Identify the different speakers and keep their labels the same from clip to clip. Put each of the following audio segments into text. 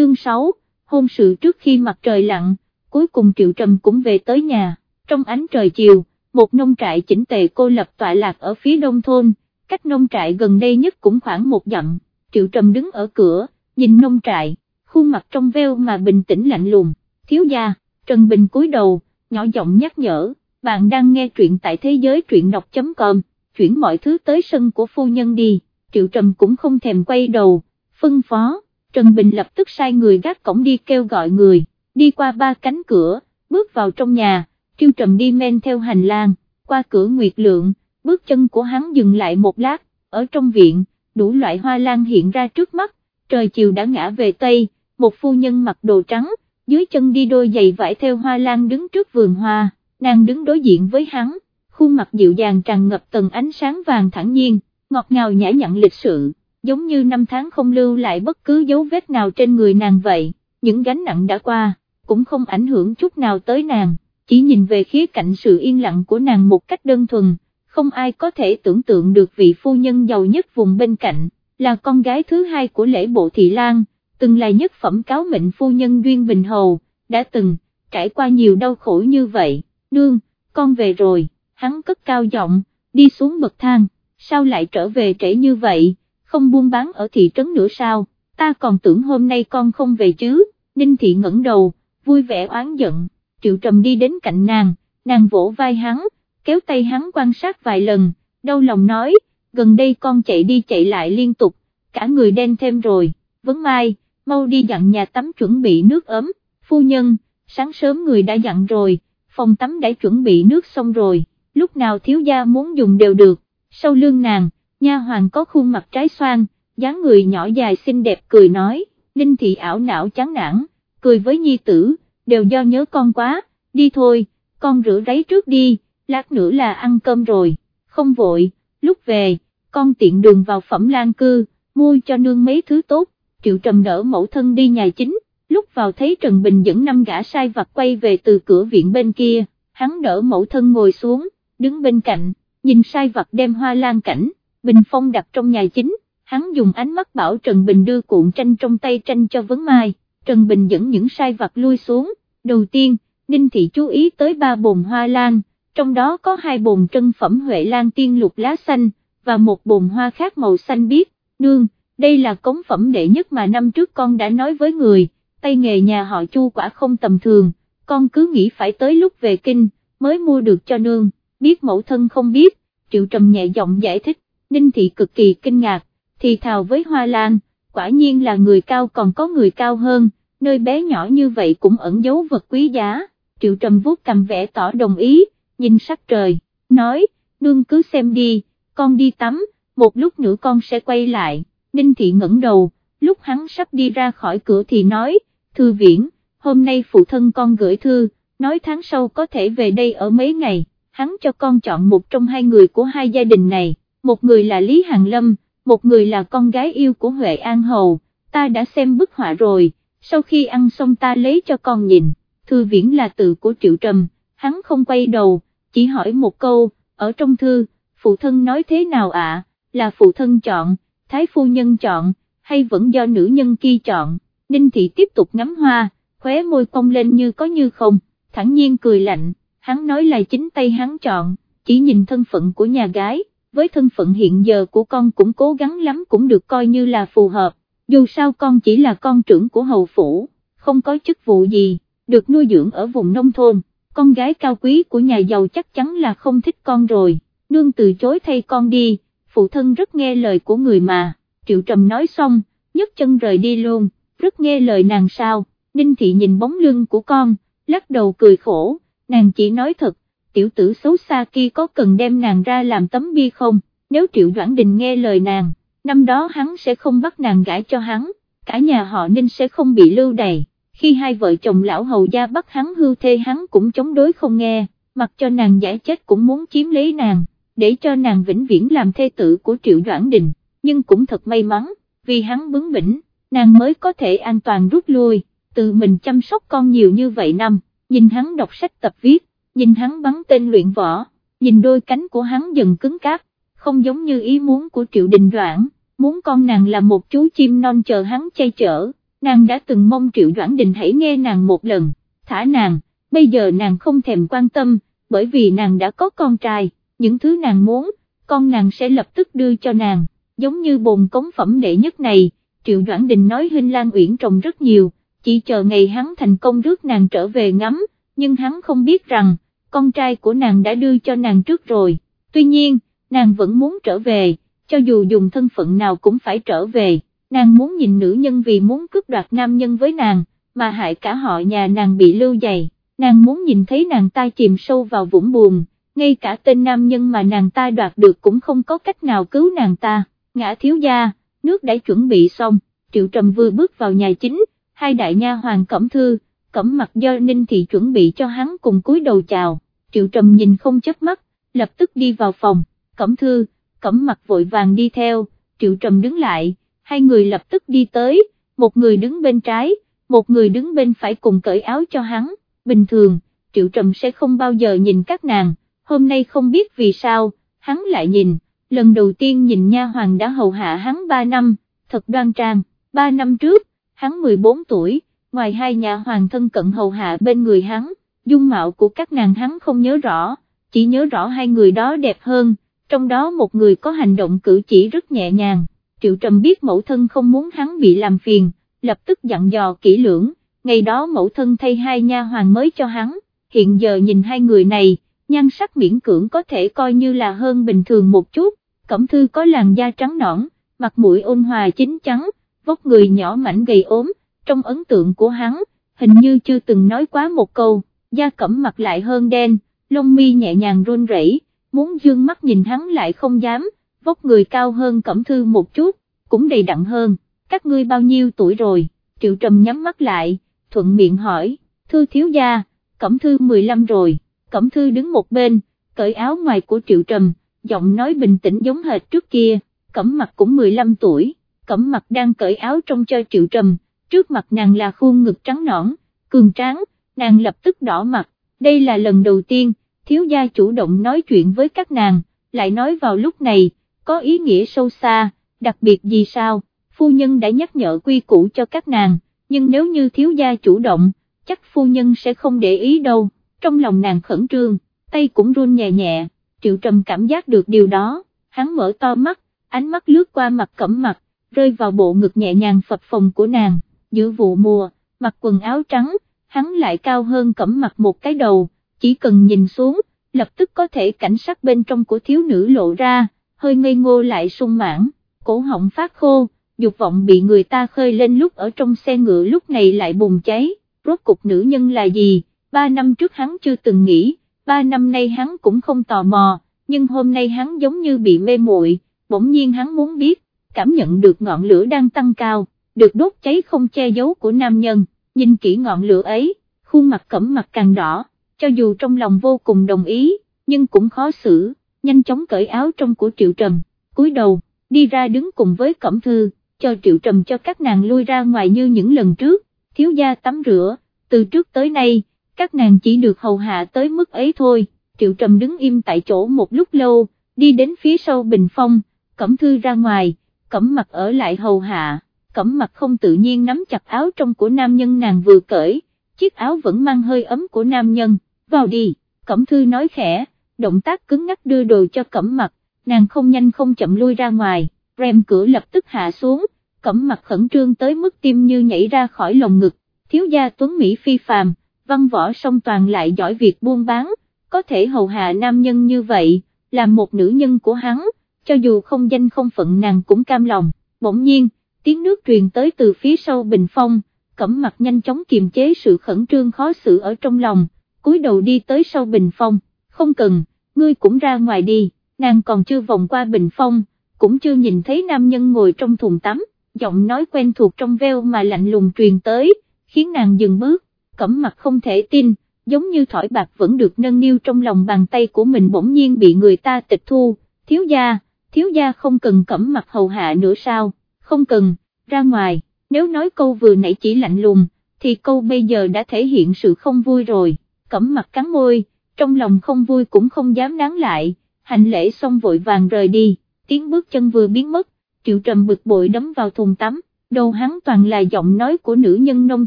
Speaker 1: chương 6, hôn sự trước khi mặt trời lặn, cuối cùng Triệu Trầm cũng về tới nhà, trong ánh trời chiều, một nông trại chỉnh tề cô lập tọa lạc ở phía đông thôn, cách nông trại gần đây nhất cũng khoảng một dặm, Triệu Trầm đứng ở cửa, nhìn nông trại, khuôn mặt trong veo mà bình tĩnh lạnh lùng, thiếu gia, Trần Bình cúi đầu, nhỏ giọng nhắc nhở, bạn đang nghe truyện tại thế giới truyện đọc.com, chuyển mọi thứ tới sân của phu nhân đi, Triệu Trầm cũng không thèm quay đầu, phân phó, Trần Bình lập tức sai người gác cổng đi kêu gọi người, đi qua ba cánh cửa, bước vào trong nhà, Triệu Trầm đi men theo hành lang, qua cửa Nguyệt Lượng, bước chân của hắn dừng lại một lát, ở trong viện, đủ loại hoa lan hiện ra trước mắt, trời chiều đã ngã về Tây, một phu nhân mặc đồ trắng, dưới chân đi đôi giày vải theo hoa lan đứng trước vườn hoa, nàng đứng đối diện với hắn, khuôn mặt dịu dàng tràn ngập tầng ánh sáng vàng thẳng nhiên, ngọt ngào nhã nhặn lịch sự, giống như năm tháng không lưu lại bất cứ dấu vết nào trên người nàng vậy, những gánh nặng đã qua, cũng không ảnh hưởng chút nào tới nàng, chỉ nhìn về khía cạnh sự yên lặng của nàng một cách đơn thuần, không ai có thể tưởng tượng được vị phu nhân giàu nhất vùng bên cạnh, là con gái thứ hai của lễ bộ thị lan, từng là nhất phẩm cáo mệnh phu nhân Duyên Bình Hầu, đã từng, trải qua nhiều đau khổ như vậy, nương, con về rồi, hắn cất cao giọng, đi xuống bậc thang, sao lại trở về trễ như vậy, không buôn bán ở thị trấn nữa sao, ta còn tưởng hôm nay con không về chứ, Ninh Thị ngẩng đầu, vui vẻ oán giận, Triệu Trầm đi đến cạnh nàng, nàng vỗ vai hắn, kéo tay hắn quan sát vài lần, đau lòng nói, gần đây con chạy đi chạy lại liên tục, cả người đen thêm rồi, vấn mai, mau đi dặn nhà tắm chuẩn bị nước ấm, phu nhân, sáng sớm người đã dặn rồi, phòng tắm đã chuẩn bị nước xong rồi, lúc nào thiếu gia muốn dùng đều được, sau lưng nàng, nha hoàng có khuôn mặt trái xoan, dáng người nhỏ dài xinh đẹp cười nói, Ninh thị ảo não chán nản, cười với nhi tử, đều do nhớ con quá, đi thôi, con rửa ráy trước đi, lát nữa là ăn cơm rồi, không vội, lúc về, con tiện đường vào phẩm lan cư, mua cho nương mấy thứ tốt, triệu trầm đỡ mẫu thân đi nhà chính, lúc vào thấy Trần Bình dẫn năm gã sai vặt quay về từ cửa viện bên kia, hắn đỡ mẫu thân ngồi xuống, đứng bên cạnh, nhìn sai vặt đem hoa lan cảnh, Bình Phong đặt trong nhà chính, hắn dùng ánh mắt bảo Trần Bình đưa cuộn tranh trong tay tranh cho vấn mai, Trần Bình dẫn những sai vặt lui xuống, đầu tiên, Ninh Thị chú ý tới ba bồn hoa lan, trong đó có hai bồn trân phẩm Huệ Lan tiên lục lá xanh, và một bồn hoa khác màu xanh biếc, nương, đây là cống phẩm đệ nhất mà năm trước con đã nói với người, tay nghề nhà họ chu quả không tầm thường, con cứ nghĩ phải tới lúc về kinh, mới mua được cho nương, biết mẫu thân không biết, triệu trầm nhẹ giọng giải thích, Ninh Thị cực kỳ kinh ngạc, thì thào với Hoa Lan, quả nhiên là người cao còn có người cao hơn, nơi bé nhỏ như vậy cũng ẩn giấu vật quý giá, triệu trầm vuốt cầm vẽ tỏ đồng ý, nhìn sắc trời, nói, nương cứ xem đi, con đi tắm, một lúc nữa con sẽ quay lại, Ninh Thị ngẩng đầu, lúc hắn sắp đi ra khỏi cửa thì nói, thư viễn, hôm nay phụ thân con gửi thư, nói tháng sau có thể về đây ở mấy ngày, hắn cho con chọn một trong hai người của hai gia đình này, một người là Lý Hàng Lâm, một người là con gái yêu của Huệ An Hầu, ta đã xem bức họa rồi, sau khi ăn xong ta lấy cho con nhìn, thư viễn là tự của Triệu Trầm, hắn không quay đầu, chỉ hỏi một câu, ở trong thư, phụ thân nói thế nào ạ, là phụ thân chọn, thái phu nhân chọn, hay vẫn do nữ nhân kia chọn, Ninh Thị tiếp tục ngắm hoa, khóe môi cong lên như có như không, thẳng nhiên cười lạnh, hắn nói là chính tay hắn chọn, chỉ nhìn thân phận của nhà gái, với thân phận hiện giờ của con cũng cố gắng lắm cũng được coi như là phù hợp, dù sao con chỉ là con trưởng của hầu phủ, không có chức vụ gì, được nuôi dưỡng ở vùng nông thôn, con gái cao quý của nhà giàu chắc chắn là không thích con rồi, nương từ chối thay con đi, phụ thân rất nghe lời của người mà, triệu trầm nói xong, nhấc chân rời đi luôn, rất nghe lời nàng sao, ninh thị nhìn bóng lưng của con, lắc đầu cười khổ, nàng chỉ nói thật, tiểu tử xấu xa kia có cần đem nàng ra làm tấm bia không, nếu Triệu Doãn Đình nghe lời nàng, năm đó hắn sẽ không bắt nàng gãi cho hắn, cả nhà họ Ninh sẽ không bị lưu đày, khi hai vợ chồng lão hầu gia bắt hắn hưu thê hắn cũng chống đối không nghe, mặc cho nàng giải chết cũng muốn chiếm lấy nàng, để cho nàng vĩnh viễn làm thê tử của Triệu Doãn Đình, nhưng cũng thật may mắn, vì hắn bướng bỉnh, nàng mới có thể an toàn rút lui, tự mình chăm sóc con nhiều như vậy năm, nhìn hắn đọc sách tập viết nhìn hắn bắn tên luyện võ, nhìn đôi cánh của hắn dần cứng cáp, không giống như ý muốn của Triệu Đình Doãn, muốn con nàng là một chú chim non chờ hắn che chở, nàng đã từng mong Triệu Doãn Đình hãy nghe nàng một lần, thả nàng, bây giờ nàng không thèm quan tâm, bởi vì nàng đã có con trai, những thứ nàng muốn, con nàng sẽ lập tức đưa cho nàng, giống như bồn cống phẩm đệ nhất này, Triệu Doãn Đình nói Hinh Lan Uyển trồng rất nhiều, chỉ chờ ngày hắn thành công rước nàng trở về ngắm, nhưng hắn không biết rằng, con trai của nàng đã đưa cho nàng trước rồi, tuy nhiên, nàng vẫn muốn trở về, cho dù dùng thân phận nào cũng phải trở về, nàng muốn nhìn nữ nhân vì muốn cướp đoạt nam nhân với nàng, mà hại cả họ nhà nàng bị lưu dày, nàng muốn nhìn thấy nàng ta chìm sâu vào vũng buồn, ngay cả tên nam nhân mà nàng ta đoạt được cũng không có cách nào cứu nàng ta, ngã thiếu gia, nước đã chuẩn bị xong, triệu trầm vừa bước vào nhà chính, hai đại nha hoàng cẩm thư, cẩm mặt do ninh thị chuẩn bị cho hắn cùng cúi đầu chào, triệu trầm nhìn không chớp mắt, lập tức đi vào phòng, cẩm thư, cẩm mặt vội vàng đi theo, triệu trầm đứng lại, hai người lập tức đi tới, một người đứng bên trái, một người đứng bên phải cùng cởi áo cho hắn, bình thường, triệu trầm sẽ không bao giờ nhìn các nàng, hôm nay không biết vì sao, hắn lại nhìn, lần đầu tiên nhìn nha hoàng đã hầu hạ hắn 3 năm, thật đoan trang, 3 năm trước, hắn 14 tuổi, ngoài hai nhà hoàng thân cận hầu hạ bên người hắn, dung mạo của các nàng hắn không nhớ rõ, chỉ nhớ rõ hai người đó đẹp hơn, trong đó một người có hành động cử chỉ rất nhẹ nhàng, Triệu Trầm biết mẫu thân không muốn hắn bị làm phiền, lập tức dặn dò kỹ lưỡng, ngày đó mẫu thân thay hai nha hoàng mới cho hắn, hiện giờ nhìn hai người này, nhan sắc miễn cưỡng có thể coi như là hơn bình thường một chút, Cẩm Thư có làn da trắng nõn, mặt mũi ôn hòa chính chắn, vóc người nhỏ mảnh gầy ốm, trong ấn tượng của hắn, hình như chưa từng nói quá một câu, da cẩm mặt lại hơn đen, lông mi nhẹ nhàng run rẩy, muốn dương mắt nhìn hắn lại không dám, vóc người cao hơn Cẩm Thư một chút, cũng đầy đặn hơn, các ngươi bao nhiêu tuổi rồi, Triệu Trầm nhắm mắt lại, thuận miệng hỏi, Thư thiếu gia, Cẩm Thư 15 rồi, Cẩm Thư đứng một bên, cởi áo ngoài của Triệu Trầm, giọng nói bình tĩnh giống hệt trước kia, Cẩm mặt cũng 15 tuổi, Cẩm mặt đang cởi áo trong cho Triệu Trầm, trước mặt nàng là khuôn ngực trắng nõn, cường tráng, nàng lập tức đỏ mặt, đây là lần đầu tiên, thiếu gia chủ động nói chuyện với các nàng, lại nói vào lúc này, có ý nghĩa sâu xa, đặc biệt gì sao, phu nhân đã nhắc nhở quy củ cho các nàng, nhưng nếu như thiếu gia chủ động, chắc phu nhân sẽ không để ý đâu, trong lòng nàng khẩn trương, tay cũng run nhẹ nhẹ, triệu trầm cảm giác được điều đó, hắn mở to mắt, ánh mắt lướt qua mặt cẩm mặt, rơi vào bộ ngực nhẹ nhàng phập phồng của nàng, giữa vụ mùa, mặc quần áo trắng, hắn lại cao hơn cẩm mặt một cái đầu, chỉ cần nhìn xuống, lập tức có thể cảnh sát bên trong của thiếu nữ lộ ra, hơi ngây ngô lại sung mãn, cổ họng phát khô, dục vọng bị người ta khơi lên lúc ở trong xe ngựa lúc này lại bùng cháy, rốt cục nữ nhân là gì, ba năm trước hắn chưa từng nghĩ, ba năm nay hắn cũng không tò mò, nhưng hôm nay hắn giống như bị mê muội, bỗng nhiên hắn muốn biết, cảm nhận được ngọn lửa đang tăng cao, được đốt cháy không che giấu của nam nhân, nhìn kỹ ngọn lửa ấy, khuôn mặt cẩm mặt càng đỏ, cho dù trong lòng vô cùng đồng ý, nhưng cũng khó xử, nhanh chóng cởi áo trong của Triệu Trầm, cúi đầu, đi ra đứng cùng với Cẩm Thư, cho Triệu Trầm cho các nàng lui ra ngoài như những lần trước, thiếu gia tắm rửa, từ trước tới nay, các nàng chỉ được hầu hạ tới mức ấy thôi, Triệu Trầm đứng im tại chỗ một lúc lâu, đi đến phía sau bình phong, Cẩm Thư ra ngoài, Cẩm mặt ở lại hầu hạ, Cẩm mặt không tự nhiên nắm chặt áo trong của nam nhân nàng vừa cởi, chiếc áo vẫn mang hơi ấm của nam nhân, vào đi, Cẩm Thư nói khẽ, động tác cứng ngắc đưa đồ cho Cẩm mặt, nàng không nhanh không chậm lui ra ngoài, rèm cửa lập tức hạ xuống, Cẩm mặt khẩn trương tới mức tim như nhảy ra khỏi lồng ngực, thiếu gia tuấn Mỹ phi phàm, văn võ song toàn lại giỏi việc buôn bán, có thể hầu hạ nam nhân như vậy, làm một nữ nhân của hắn, cho dù không danh không phận nàng cũng cam lòng, bỗng nhiên, tiếng nước truyền tới từ phía sau bình phong, cẩm mặt nhanh chóng kiềm chế sự khẩn trương khó xử ở trong lòng, cúi đầu đi tới sau bình phong, không cần, ngươi cũng ra ngoài đi, nàng còn chưa vòng qua bình phong, cũng chưa nhìn thấy nam nhân ngồi trong thùng tắm, giọng nói quen thuộc trong veo mà lạnh lùng truyền tới, khiến nàng dừng bước, cẩm mặt không thể tin, giống như thỏi bạc vẫn được nâng niu trong lòng bàn tay của mình bỗng nhiên bị người ta tịch thu, thiếu gia, thiếu gia không cần cẩm mặt hầu hạ nữa sao, không cần, ra ngoài, nếu nói câu vừa nãy chỉ lạnh lùng, thì câu bây giờ đã thể hiện sự không vui rồi, cẩm mặt cắn môi, trong lòng không vui cũng không dám nán lại, hành lễ xong vội vàng rời đi, tiếng bước chân vừa biến mất, triệu trầm bực bội đấm vào thùng tắm, đầu hắn toàn là giọng nói của nữ nhân nông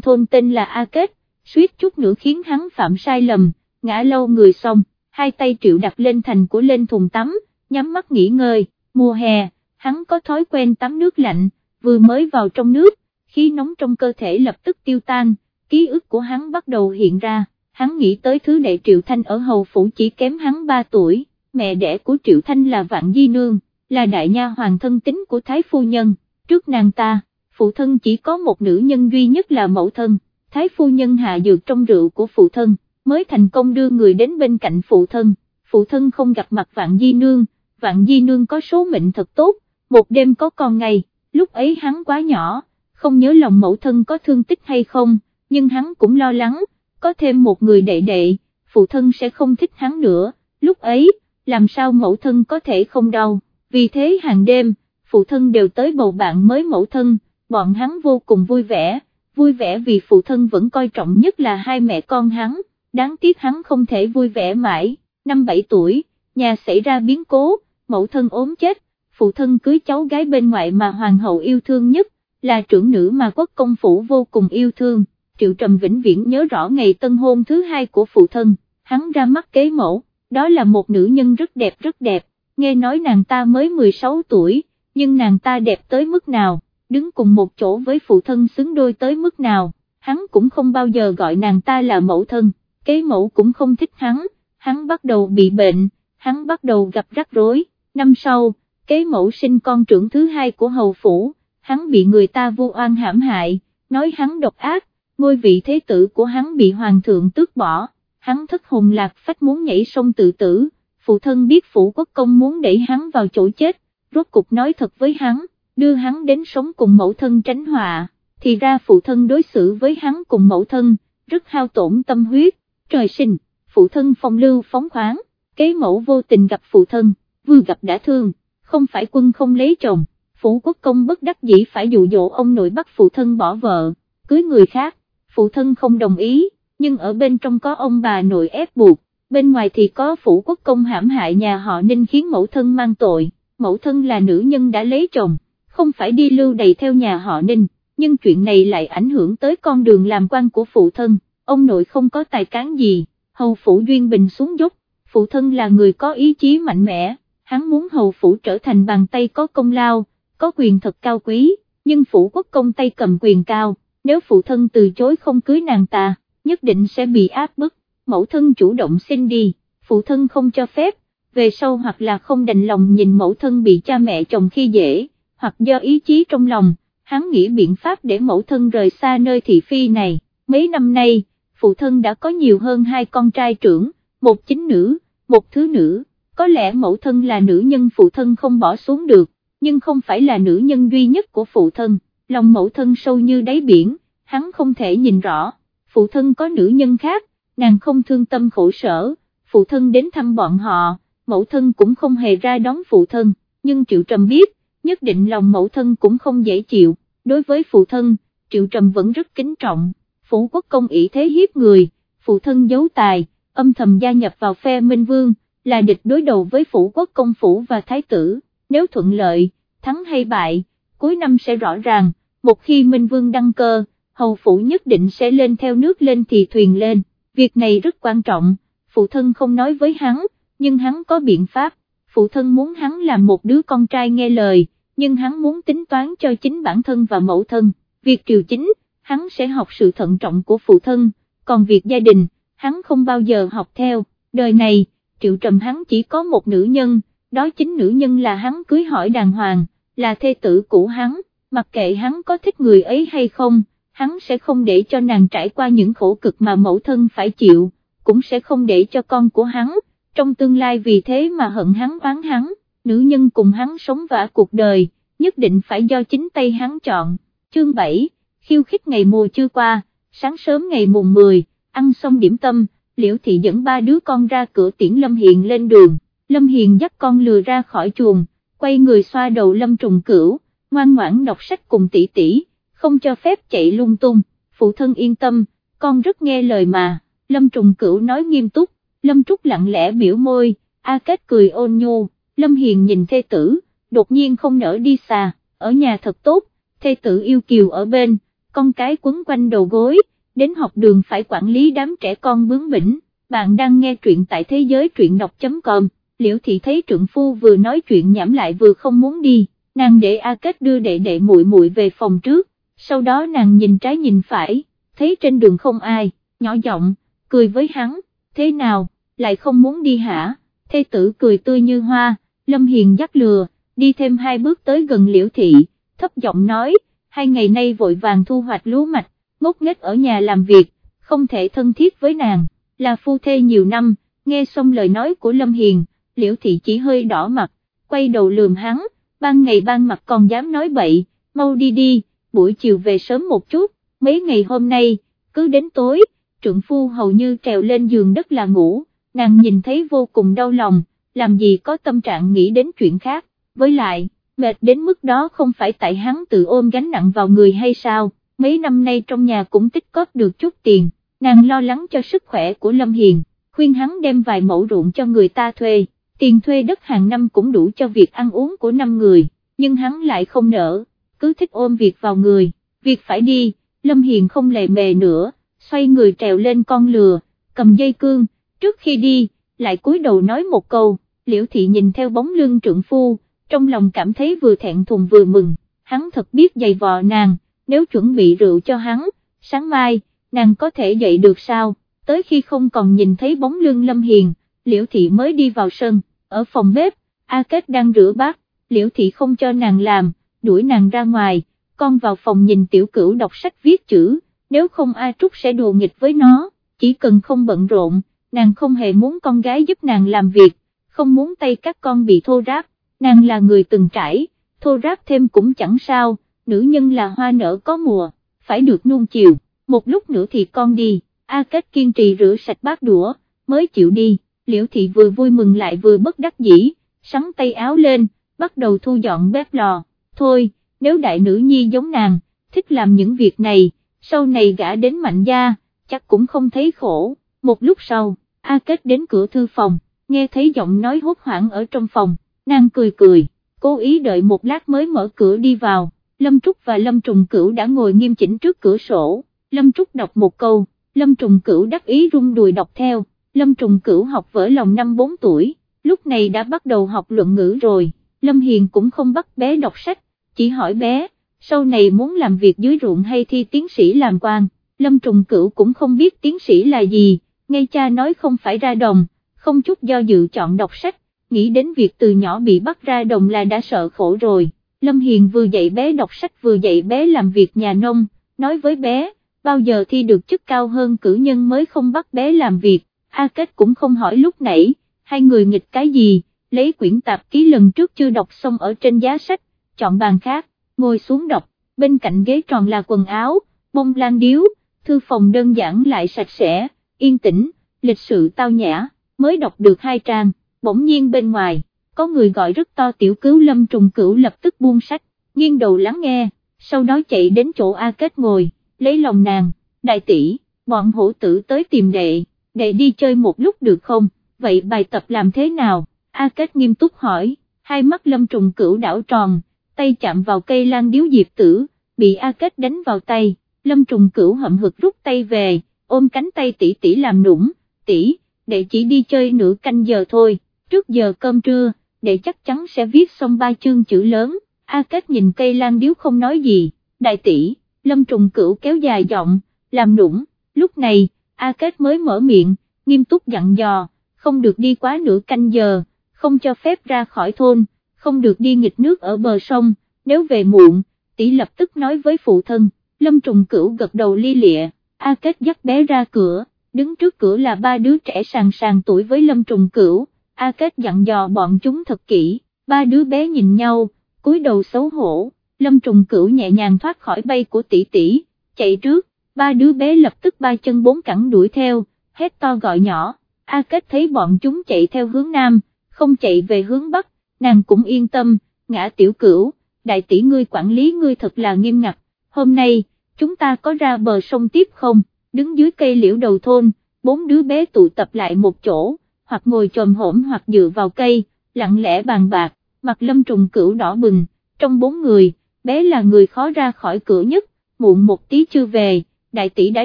Speaker 1: thôn tên là A Kết, suýt chút nữa khiến hắn phạm sai lầm, ngã lâu người xong, hai tay triệu đặt lên thành của lên thùng tắm, nhắm mắt nghỉ ngơi, mùa hè, hắn có thói quen tắm nước lạnh, vừa mới vào trong nước, khí nóng trong cơ thể lập tức tiêu tan, ký ức của hắn bắt đầu hiện ra, hắn nghĩ tới thứ đệ Triệu Thanh ở hầu phủ chỉ kém hắn 3 tuổi, mẹ đẻ của Triệu Thanh là Vạn Di Nương, là đại nha hoàng thân tính của Thái Phu Nhân, trước nàng ta, phụ thân chỉ có một nữ nhân duy nhất là mẫu thân, Thái Phu Nhân hạ dược trong rượu của phụ thân, mới thành công đưa người đến bên cạnh phụ thân, phụ thân không gặp mặt Vạn Di Nương, Vạn Di Nương có số mệnh thật tốt, một đêm có con ngày, lúc ấy hắn quá nhỏ, không nhớ lòng mẫu thân có thương tích hay không, nhưng hắn cũng lo lắng, có thêm một người đệ đệ, phụ thân sẽ không thích hắn nữa, lúc ấy, làm sao mẫu thân có thể không đau, vì thế hàng đêm, phụ thân đều tới bầu bạn mới mẫu thân, bọn hắn vô cùng vui vẻ, vui vẻ vì phụ thân vẫn coi trọng nhất là hai mẹ con hắn, đáng tiếc hắn không thể vui vẻ mãi, năm bảy tuổi, nhà xảy ra biến cố, mẫu thân ốm chết, phụ thân cưới cháu gái bên ngoại mà hoàng hậu yêu thương nhất, là trưởng nữ mà quốc công phủ vô cùng yêu thương, Triệu Trầm vĩnh viễn nhớ rõ ngày tân hôn thứ hai của phụ thân, hắn ra mắt kế mẫu, đó là một nữ nhân rất đẹp rất đẹp, nghe nói nàng ta mới 16 tuổi, nhưng nàng ta đẹp tới mức nào, đứng cùng một chỗ với phụ thân xứng đôi tới mức nào, hắn cũng không bao giờ gọi nàng ta là mẫu thân, kế mẫu cũng không thích hắn, hắn bắt đầu bị bệnh, hắn bắt đầu gặp rắc rối, năm sau, kế mẫu sinh con trưởng thứ hai của hầu phủ, hắn bị người ta vô oan hãm hại, nói hắn độc ác, ngôi vị thế tử của hắn bị hoàng thượng tước bỏ, hắn thất hồn lạc phách muốn nhảy sông tự tử, phụ thân biết phủ quốc công muốn đẩy hắn vào chỗ chết, rốt cục nói thật với hắn, đưa hắn đến sống cùng mẫu thân tránh họa, thì ra phụ thân đối xử với hắn cùng mẫu thân, rất hao tổn tâm huyết, trời sinh, phụ thân phong lưu phóng khoáng, kế mẫu vô tình gặp phụ thân, vừa gặp đã thương, không phải quân không lấy chồng, phủ quốc công bất đắc dĩ phải dụ dỗ ông nội bắt phụ thân bỏ vợ, cưới người khác, phụ thân không đồng ý, nhưng ở bên trong có ông bà nội ép buộc, bên ngoài thì có phủ quốc công hãm hại nhà họ Ninh khiến mẫu thân mang tội, mẫu thân là nữ nhân đã lấy chồng, không phải đi lưu đầy theo nhà họ Ninh, nhưng chuyện này lại ảnh hưởng tới con đường làm quan của phụ thân, ông nội không có tài cán gì, hầu phủ Duyên Bình xuống dốc, phụ thân là người có ý chí mạnh mẽ, hắn muốn hầu phủ trở thành bàn tay có công lao, có quyền thật cao quý, nhưng phủ quốc công tay cầm quyền cao, nếu phụ thân từ chối không cưới nàng ta, nhất định sẽ bị áp bức, mẫu thân chủ động xin đi, phụ thân không cho phép, về sau hoặc là không đành lòng nhìn mẫu thân bị cha mẹ chồng khi dễ, hoặc do ý chí trong lòng, hắn nghĩ biện pháp để mẫu thân rời xa nơi thị phi này, mấy năm nay, phụ thân đã có nhiều hơn hai con trai trưởng, một chính nữ, một thứ nữ, có lẽ mẫu thân là nữ nhân phụ thân không bỏ xuống được, nhưng không phải là nữ nhân duy nhất của phụ thân, lòng mẫu thân sâu như đáy biển, hắn không thể nhìn rõ, phụ thân có nữ nhân khác, nàng không thương tâm khổ sở, phụ thân đến thăm bọn họ, mẫu thân cũng không hề ra đón phụ thân, nhưng Triệu Trầm biết, nhất định lòng mẫu thân cũng không dễ chịu, đối với phụ thân, Triệu Trầm vẫn rất kính trọng, phủ quốc công ý thế hiếp người, phụ thân giấu tài, âm thầm gia nhập vào phe Minh Vương, là địch đối đầu với phủ quốc công phủ và thái tử, nếu thuận lợi, thắng hay bại, cuối năm sẽ rõ ràng, một khi Minh Vương đăng cơ, hầu phủ nhất định sẽ lên theo nước lên thì thuyền lên, việc này rất quan trọng, phụ thân không nói với hắn, nhưng hắn có biện pháp, phụ thân muốn hắn làm một đứa con trai nghe lời, nhưng hắn muốn tính toán cho chính bản thân và mẫu thân, việc triều chính, hắn sẽ học sự thận trọng của phụ thân, còn việc gia đình, hắn không bao giờ học theo, đời này, triệu trầm hắn chỉ có một nữ nhân, đó chính nữ nhân là hắn cưới hỏi đàng hoàng, là thê tử của hắn, mặc kệ hắn có thích người ấy hay không, hắn sẽ không để cho nàng trải qua những khổ cực mà mẫu thân phải chịu, cũng sẽ không để cho con của hắn, trong tương lai vì thế mà hận hắn oán hắn, nữ nhân cùng hắn sống vả cuộc đời, nhất định phải do chính tay hắn chọn. Chương 7, khiêu khích ngày mùa chưa qua, sáng sớm ngày mùng 10, ăn xong điểm tâm, Liễu Thị dẫn ba đứa con ra cửa tiễn Lâm Hiền lên đường, Lâm Hiền dắt con lừa ra khỏi chuồng, quay người xoa đầu Lâm Trùng Cửu, ngoan ngoãn đọc sách cùng tỷ tỷ, không cho phép chạy lung tung, phụ thân yên tâm, con rất nghe lời mà, Lâm Trùng Cửu nói nghiêm túc, Lâm Trúc lặng lẽ biểu môi, A Kết cười ôn nhu, Lâm Hiền nhìn thê tử, đột nhiên không nỡ đi xa, ở nhà thật tốt, thê tử yêu kiều ở bên, con cái quấn quanh đầu gối, đến học đường phải quản lý đám trẻ con bướng bỉnh, bạn đang nghe truyện tại thế giới truyện đọc.com, liễu thị thấy trượng phu vừa nói chuyện nhảm lại vừa không muốn đi, nàng để A Kết đưa đệ đệ muội muội về phòng trước, sau đó nàng nhìn trái nhìn phải, thấy trên đường không ai, nhỏ giọng, cười với hắn, thế nào, lại không muốn đi hả, thê tử cười tươi như hoa, Lâm Hiền dắt lừa, đi thêm hai bước tới gần liễu thị, thấp giọng nói, hai ngày nay vội vàng thu hoạch lúa mạch, ngốc nghếch ở nhà làm việc, không thể thân thiết với nàng, là phu thê nhiều năm, nghe xong lời nói của Lâm Hiền, liễu thị chỉ hơi đỏ mặt, quay đầu lườm hắn, ban ngày ban mặt còn dám nói bậy, mau đi đi, buổi chiều về sớm một chút, mấy ngày hôm nay, cứ đến tối, trượng phu hầu như trèo lên giường đất là ngủ, nàng nhìn thấy vô cùng đau lòng, làm gì có tâm trạng nghĩ đến chuyện khác, với lại, mệt đến mức đó không phải tại hắn tự ôm gánh nặng vào người hay sao, mấy năm nay trong nhà cũng tích cóp được chút tiền, nàng lo lắng cho sức khỏe của Lâm Hiền, khuyên hắn đem vài mẫu ruộng cho người ta thuê, tiền thuê đất hàng năm cũng đủ cho việc ăn uống của năm người, nhưng hắn lại không nỡ, cứ thích ôm việc vào người, việc phải đi, Lâm Hiền không lề mề nữa, xoay người trèo lên con lừa, cầm dây cương, trước khi đi, lại cúi đầu nói một câu, liễu thị nhìn theo bóng lưng trượng phu, trong lòng cảm thấy vừa thẹn thùng vừa mừng, hắn thật biết giày vò nàng, nếu chuẩn bị rượu cho hắn, sáng mai, nàng có thể dậy được sao, tới khi không còn nhìn thấy bóng lưng Lâm Hiền, liễu thị mới đi vào sân, ở phòng bếp, A Kết đang rửa bát, liễu thị không cho nàng làm, đuổi nàng ra ngoài, con vào phòng nhìn tiểu cửu đọc sách viết chữ, nếu không A Trúc sẽ đùa nghịch với nó, chỉ cần không bận rộn, nàng không hề muốn con gái giúp nàng làm việc, không muốn tay các con bị thô ráp, nàng là người từng trải, thô ráp thêm cũng chẳng sao, nữ nhân là hoa nở có mùa, phải được nuông chiều, một lúc nữa thì con đi, A Kết kiên trì rửa sạch bát đũa, mới chịu đi, liễu thị vừa vui mừng lại vừa bất đắc dĩ, sắn tay áo lên, bắt đầu thu dọn bếp lò, thôi, nếu đại nữ nhi giống nàng, thích làm những việc này, sau này gã đến mạnh gia, chắc cũng không thấy khổ, một lúc sau, A Kết đến cửa thư phòng, nghe thấy giọng nói hốt hoảng ở trong phòng, nàng cười cười, cố ý đợi một lát mới mở cửa đi vào, Lâm Trúc và Lâm Trùng Cửu đã ngồi nghiêm chỉnh trước cửa sổ, Lâm Trúc đọc một câu, Lâm Trùng Cửu đắc ý rung đùi đọc theo, Lâm Trùng Cửu học vỡ lòng năm 4 tuổi, lúc này đã bắt đầu học luận ngữ rồi, Lâm Hiền cũng không bắt bé đọc sách, chỉ hỏi bé, sau này muốn làm việc dưới ruộng hay thi tiến sĩ làm quan, Lâm Trùng Cửu cũng không biết tiến sĩ là gì, ngay cha nói không phải ra đồng, không chút do dự chọn đọc sách, nghĩ đến việc từ nhỏ bị bắt ra đồng là đã sợ khổ rồi. Lâm Hiền vừa dạy bé đọc sách vừa dạy bé làm việc nhà nông, nói với bé, bao giờ thi được chức cao hơn cử nhân mới không bắt bé làm việc, A Kết cũng không hỏi lúc nãy, hai người nghịch cái gì, lấy quyển tạp ký lần trước chưa đọc xong ở trên giá sách, chọn bàn khác, ngồi xuống đọc, bên cạnh ghế tròn là quần áo, bông lan điếu, thư phòng đơn giản lại sạch sẽ, yên tĩnh, lịch sự tao nhã, mới đọc được hai trang, bỗng nhiên bên ngoài, có người gọi rất to tiểu cứu lâm trùng cửu lập tức buông sách, nghiêng đầu lắng nghe, sau đó chạy đến chỗ A Kết ngồi, lấy lòng nàng, đại tỷ, bọn hổ tử tới tìm đệ, đệ đi chơi một lúc được không, vậy bài tập làm thế nào, A Kết nghiêm túc hỏi, hai mắt lâm trùng cửu đảo tròn, tay chạm vào cây lan điếu diệp tử, bị A Kết đánh vào tay, lâm trùng cửu hậm hực rút tay về, ôm cánh tay tỷ tỷ làm nũng, tỷ, đệ chỉ đi chơi nửa canh giờ thôi, trước giờ cơm trưa, đệ chắc chắn sẽ viết xong ba chương chữ lớn, A Kết nhìn cây lan điếu không nói gì, đại tỷ, lâm trùng cửu kéo dài giọng, làm nũng, lúc này, A Kết mới mở miệng, nghiêm túc dặn dò, không được đi quá nửa canh giờ, không cho phép ra khỏi thôn, không được đi nghịch nước ở bờ sông, nếu về muộn, tỷ lập tức nói với phụ thân, lâm trùng cửu gật đầu ly lịa, A Kết dắt bé ra cửa, đứng trước cửa là ba đứa trẻ sàng sàng tuổi với lâm trùng cửu, A Kết dặn dò bọn chúng thật kỹ, ba đứa bé nhìn nhau, cúi đầu xấu hổ, lâm trùng cửu nhẹ nhàng thoát khỏi bay của tỷ tỷ, chạy trước, ba đứa bé lập tức ba chân bốn cẳng đuổi theo, hét to gọi nhỏ, A Kết thấy bọn chúng chạy theo hướng nam, không chạy về hướng bắc, nàng cũng yên tâm, ngã tiểu cửu, đại tỷ ngươi quản lý ngươi thật là nghiêm ngặt, hôm nay, chúng ta có ra bờ sông tiếp không, đứng dưới cây liễu đầu thôn, bốn đứa bé tụ tập lại một chỗ, hoặc ngồi chồm hổm hoặc dựa vào cây, lặng lẽ bàn bạc, mặt lâm trùng cửu đỏ bừng, trong bốn người, bé là người khó ra khỏi cửa nhất, muộn một tí chưa về, đại tỷ đã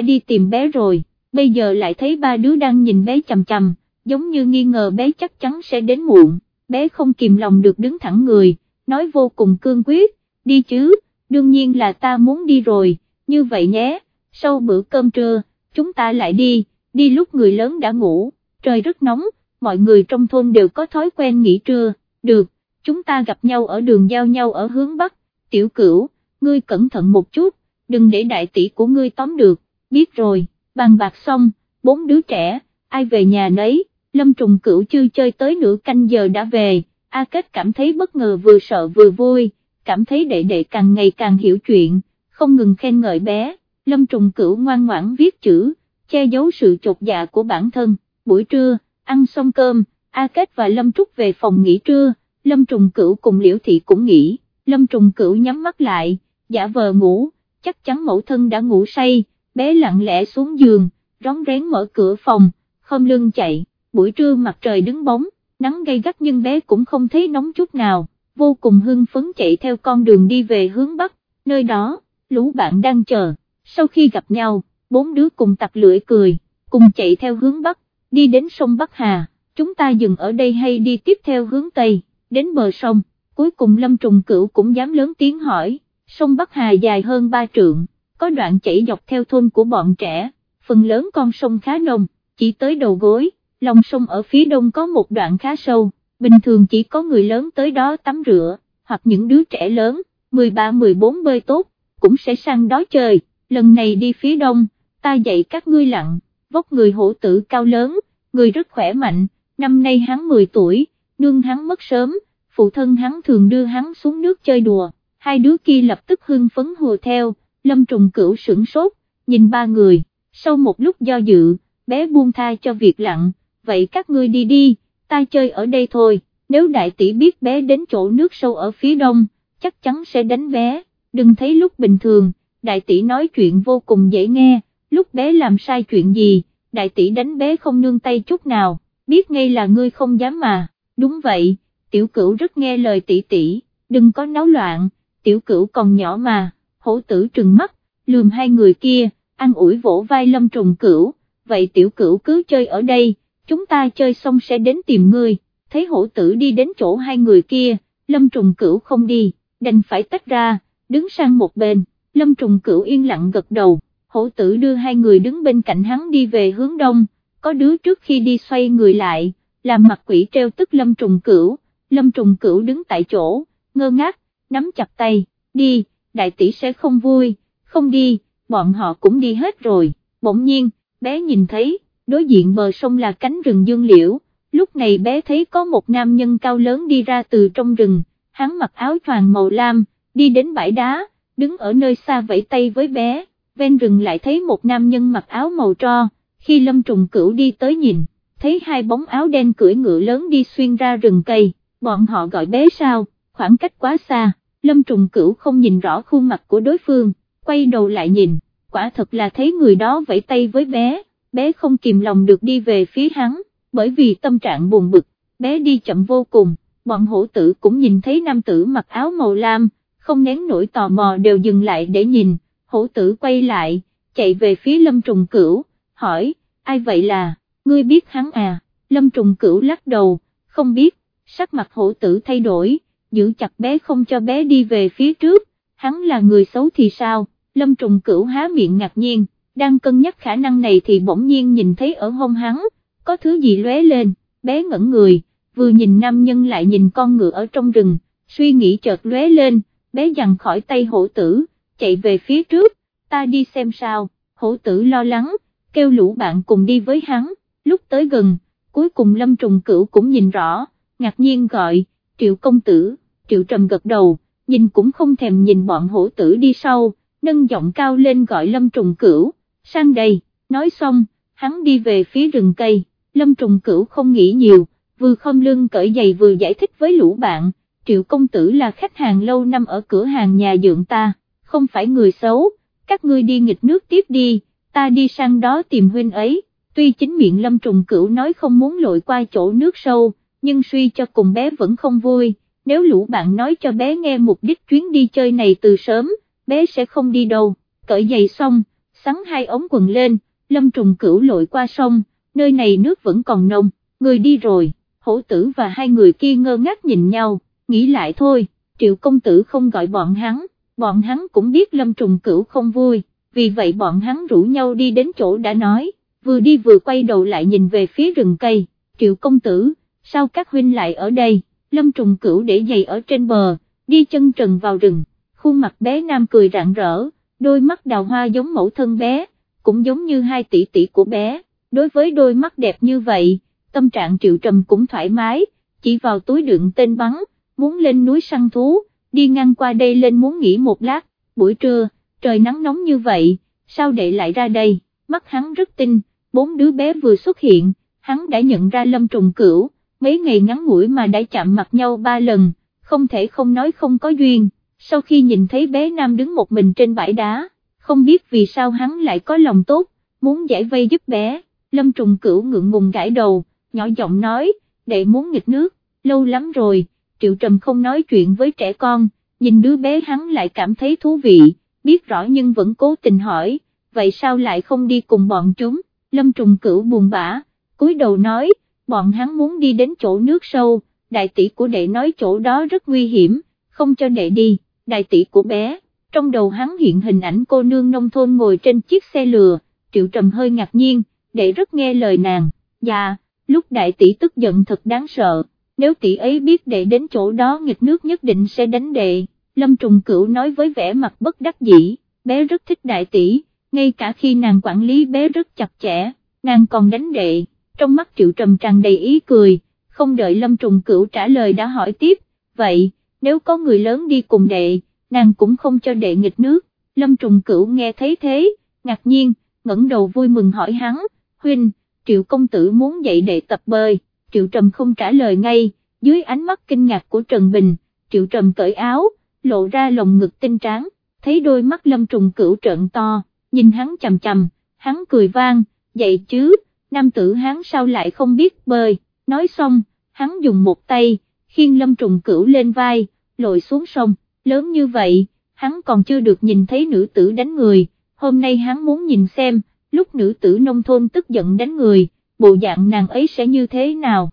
Speaker 1: đi tìm bé rồi, bây giờ lại thấy ba đứa đang nhìn bé chầm chầm, giống như nghi ngờ bé chắc chắn sẽ đến muộn, bé không kìm lòng được đứng thẳng người, nói vô cùng cương quyết, đi chứ, đương nhiên là ta muốn đi rồi, như vậy nhé, sau bữa cơm trưa, chúng ta lại đi, đi lúc người lớn đã ngủ, trời rất nóng, mọi người trong thôn đều có thói quen nghỉ trưa, được, chúng ta gặp nhau ở đường giao nhau ở hướng Bắc, tiểu cửu, ngươi cẩn thận một chút, đừng để đại tỷ của ngươi tóm được, biết rồi, bàn bạc xong, bốn đứa trẻ, ai về nhà nấy, lâm trùng cửu chưa chơi tới nửa canh giờ đã về, A Kết cảm thấy bất ngờ vừa sợ vừa vui, cảm thấy đệ đệ càng ngày càng hiểu chuyện, không ngừng khen ngợi bé, lâm trùng cửu ngoan ngoãn viết chữ, che giấu sự chột dạ của bản thân, buổi trưa, ăn xong cơm, A Kết và Lâm Trúc về phòng nghỉ trưa, Lâm Trùng Cửu cùng Liễu Thị cũng nghỉ, Lâm Trùng Cửu nhắm mắt lại, giả vờ ngủ, chắc chắn mẫu thân đã ngủ say, bé lặng lẽ xuống giường, rón rén mở cửa phòng, không lưng chạy, buổi trưa mặt trời đứng bóng, nắng gay gắt nhưng bé cũng không thấy nóng chút nào, vô cùng hưng phấn chạy theo con đường đi về hướng Bắc, nơi đó, lũ bạn đang chờ, sau khi gặp nhau, bốn đứa cùng tặc lưỡi cười, cùng chạy theo hướng Bắc, đi đến sông Bắc Hà, chúng ta dừng ở đây hay đi tiếp theo hướng Tây, đến bờ sông, cuối cùng Lâm Trùng Cửu cũng dám lớn tiếng hỏi, sông Bắc Hà dài hơn ba trượng, có đoạn chảy dọc theo thôn của bọn trẻ, phần lớn con sông khá nông, chỉ tới đầu gối, lòng sông ở phía đông có một đoạn khá sâu, bình thường chỉ có người lớn tới đó tắm rửa, hoặc những đứa trẻ lớn, 13-14 bơi tốt, cũng sẽ sang đó chơi, lần này đi phía đông, ta dạy các ngươi lặng vóc người hổ tử cao lớn, người rất khỏe mạnh, năm nay hắn 10 tuổi, nương hắn mất sớm, phụ thân hắn thường đưa hắn xuống nước chơi đùa, hai đứa kia lập tức hưng phấn hùa theo, lâm trùng cửu sửng sốt, nhìn ba người, sau một lúc do dự, bé buông tha cho việc lặng, vậy các ngươi đi đi, ta chơi ở đây thôi, nếu đại tỷ biết bé đến chỗ nước sâu ở phía đông, chắc chắn sẽ đánh bé, đừng thấy lúc bình thường, đại tỷ nói chuyện vô cùng dễ nghe, lúc bé làm sai chuyện gì, đại tỷ đánh bé không nương tay chút nào, biết ngay là ngươi không dám mà, đúng vậy, tiểu cửu rất nghe lời tỷ tỷ, đừng có náo loạn, tiểu cửu còn nhỏ mà, hổ tử trừng mắt, lườm hai người kia, ăn ủi vỗ vai lâm trùng cửu, vậy tiểu cửu cứ chơi ở đây, chúng ta chơi xong sẽ đến tìm ngươi, thấy hổ tử đi đến chỗ hai người kia, lâm trùng cửu không đi, đành phải tách ra, đứng sang một bên, lâm trùng cửu yên lặng gật đầu hổ tử đưa hai người đứng bên cạnh hắn đi về hướng đông, có đứa trước khi đi xoay người lại, làm mặt quỷ treo tức lâm trùng cửu, lâm trùng cửu đứng tại chỗ, ngơ ngác, nắm chặt tay, đi, đại tỷ sẽ không vui, không đi, bọn họ cũng đi hết rồi, bỗng nhiên, bé nhìn thấy, đối diện bờ sông là cánh rừng dương liễu, lúc này bé thấy có một nam nhân cao lớn đi ra từ trong rừng, hắn mặc áo choàng màu lam, đi đến bãi đá, đứng ở nơi xa vẫy tay với bé ven rừng lại thấy một nam nhân mặc áo màu tro, khi lâm trùng cửu đi tới nhìn, thấy hai bóng áo đen cưỡi ngựa lớn đi xuyên ra rừng cây, bọn họ gọi bé sao, khoảng cách quá xa, lâm trùng cửu không nhìn rõ khuôn mặt của đối phương, quay đầu lại nhìn, quả thật là thấy người đó vẫy tay với bé, bé không kìm lòng được đi về phía hắn, bởi vì tâm trạng buồn bực, bé đi chậm vô cùng, bọn hổ tử cũng nhìn thấy nam tử mặc áo màu lam, không nén nổi tò mò đều dừng lại để nhìn, hổ tử quay lại, chạy về phía lâm trùng cửu, hỏi, ai vậy là, ngươi biết hắn à, lâm trùng cửu lắc đầu, không biết, sắc mặt hổ tử thay đổi, giữ chặt bé không cho bé đi về phía trước, hắn là người xấu thì sao, lâm trùng cửu há miệng ngạc nhiên, đang cân nhắc khả năng này thì bỗng nhiên nhìn thấy ở hông hắn, có thứ gì lóe lên, bé ngẩn người, vừa nhìn nam nhân lại nhìn con ngựa ở trong rừng, suy nghĩ chợt lóe lên, bé dằn khỏi tay hổ tử, chạy về phía trước, ta đi xem sao, hổ tử lo lắng, kêu lũ bạn cùng đi với hắn, lúc tới gần, cuối cùng lâm trùng cửu cũng nhìn rõ, ngạc nhiên gọi, triệu công tử, triệu trầm gật đầu, nhìn cũng không thèm nhìn bọn hổ tử đi sau, nâng giọng cao lên gọi lâm trùng cửu, sang đây, nói xong, hắn đi về phía rừng cây, lâm trùng cửu không nghĩ nhiều, vừa không lưng cởi giày vừa giải thích với lũ bạn, triệu công tử là khách hàng lâu năm ở cửa hàng nhà dưỡng ta, không phải người xấu, các ngươi đi nghịch nước tiếp đi, ta đi sang đó tìm huynh ấy, tuy chính miệng lâm trùng cửu nói không muốn lội qua chỗ nước sâu, nhưng suy cho cùng bé vẫn không vui, nếu lũ bạn nói cho bé nghe mục đích chuyến đi chơi này từ sớm, bé sẽ không đi đâu, cởi giày xong, sắn hai ống quần lên, lâm trùng cửu lội qua sông, nơi này nước vẫn còn nông, người đi rồi, hổ tử và hai người kia ngơ ngác nhìn nhau, nghĩ lại thôi, triệu công tử không gọi bọn hắn, bọn hắn cũng biết lâm trùng cửu không vui, vì vậy bọn hắn rủ nhau đi đến chỗ đã nói, vừa đi vừa quay đầu lại nhìn về phía rừng cây, triệu công tử, sao các huynh lại ở đây, lâm trùng cửu để giày ở trên bờ, đi chân trần vào rừng, khuôn mặt bé nam cười rạng rỡ, đôi mắt đào hoa giống mẫu thân bé, cũng giống như hai tỷ tỷ của bé, đối với đôi mắt đẹp như vậy, tâm trạng triệu trầm cũng thoải mái, chỉ vào túi đựng tên bắn, muốn lên núi săn thú, đi ngang qua đây lên muốn nghỉ một lát, buổi trưa, trời nắng nóng như vậy, sao đệ lại ra đây, mắt hắn rất tinh, bốn đứa bé vừa xuất hiện, hắn đã nhận ra lâm trùng cửu, mấy ngày ngắn ngủi mà đã chạm mặt nhau ba lần, không thể không nói không có duyên, sau khi nhìn thấy bé Nam đứng một mình trên bãi đá, không biết vì sao hắn lại có lòng tốt, muốn giải vây giúp bé, lâm trùng cửu ngượng ngùng gãi đầu, nhỏ giọng nói, đệ muốn nghịch nước, lâu lắm rồi, triệu trầm không nói chuyện với trẻ con, nhìn đứa bé hắn lại cảm thấy thú vị, biết rõ nhưng vẫn cố tình hỏi, vậy sao lại không đi cùng bọn chúng, lâm trùng cửu buồn bã, cúi đầu nói, bọn hắn muốn đi đến chỗ nước sâu, đại tỷ của đệ nói chỗ đó rất nguy hiểm, không cho đệ đi, đại tỷ của bé, trong đầu hắn hiện hình ảnh cô nương nông thôn ngồi trên chiếc xe lừa, triệu trầm hơi ngạc nhiên, đệ rất nghe lời nàng, dạ, lúc đại tỷ tức giận thật đáng sợ, nếu tỷ ấy biết đệ đến chỗ đó nghịch nước nhất định sẽ đánh đệ, lâm trùng cửu nói với vẻ mặt bất đắc dĩ, bé rất thích đại tỷ, ngay cả khi nàng quản lý bé rất chặt chẽ, nàng còn đánh đệ. Trong mắt triệu trầm tràn đầy ý cười, không đợi lâm trùng cửu trả lời đã hỏi tiếp, vậy, nếu có người lớn đi cùng đệ, nàng cũng không cho đệ nghịch nước, lâm trùng cửu nghe thấy thế, ngạc nhiên, ngẩng đầu vui mừng hỏi hắn, huynh, triệu công tử muốn dạy đệ tập bơi, triệu trầm không trả lời ngay, dưới ánh mắt kinh ngạc của Trần Bình, triệu trầm cởi áo, lộ ra lồng ngực tinh tráng, thấy đôi mắt lâm trùng cửu trợn to, nhìn hắn chầm chầm, hắn cười vang, dậy chứ, nam tử hắn sao lại không biết bơi, nói xong, hắn dùng một tay, khiêng lâm trùng cửu lên vai, lội xuống sông, lớn như vậy, hắn còn chưa được nhìn thấy nữ tử đánh người, hôm nay hắn muốn nhìn xem, lúc nữ tử nông thôn tức giận đánh người, bộ dạng nàng ấy sẽ như thế nào.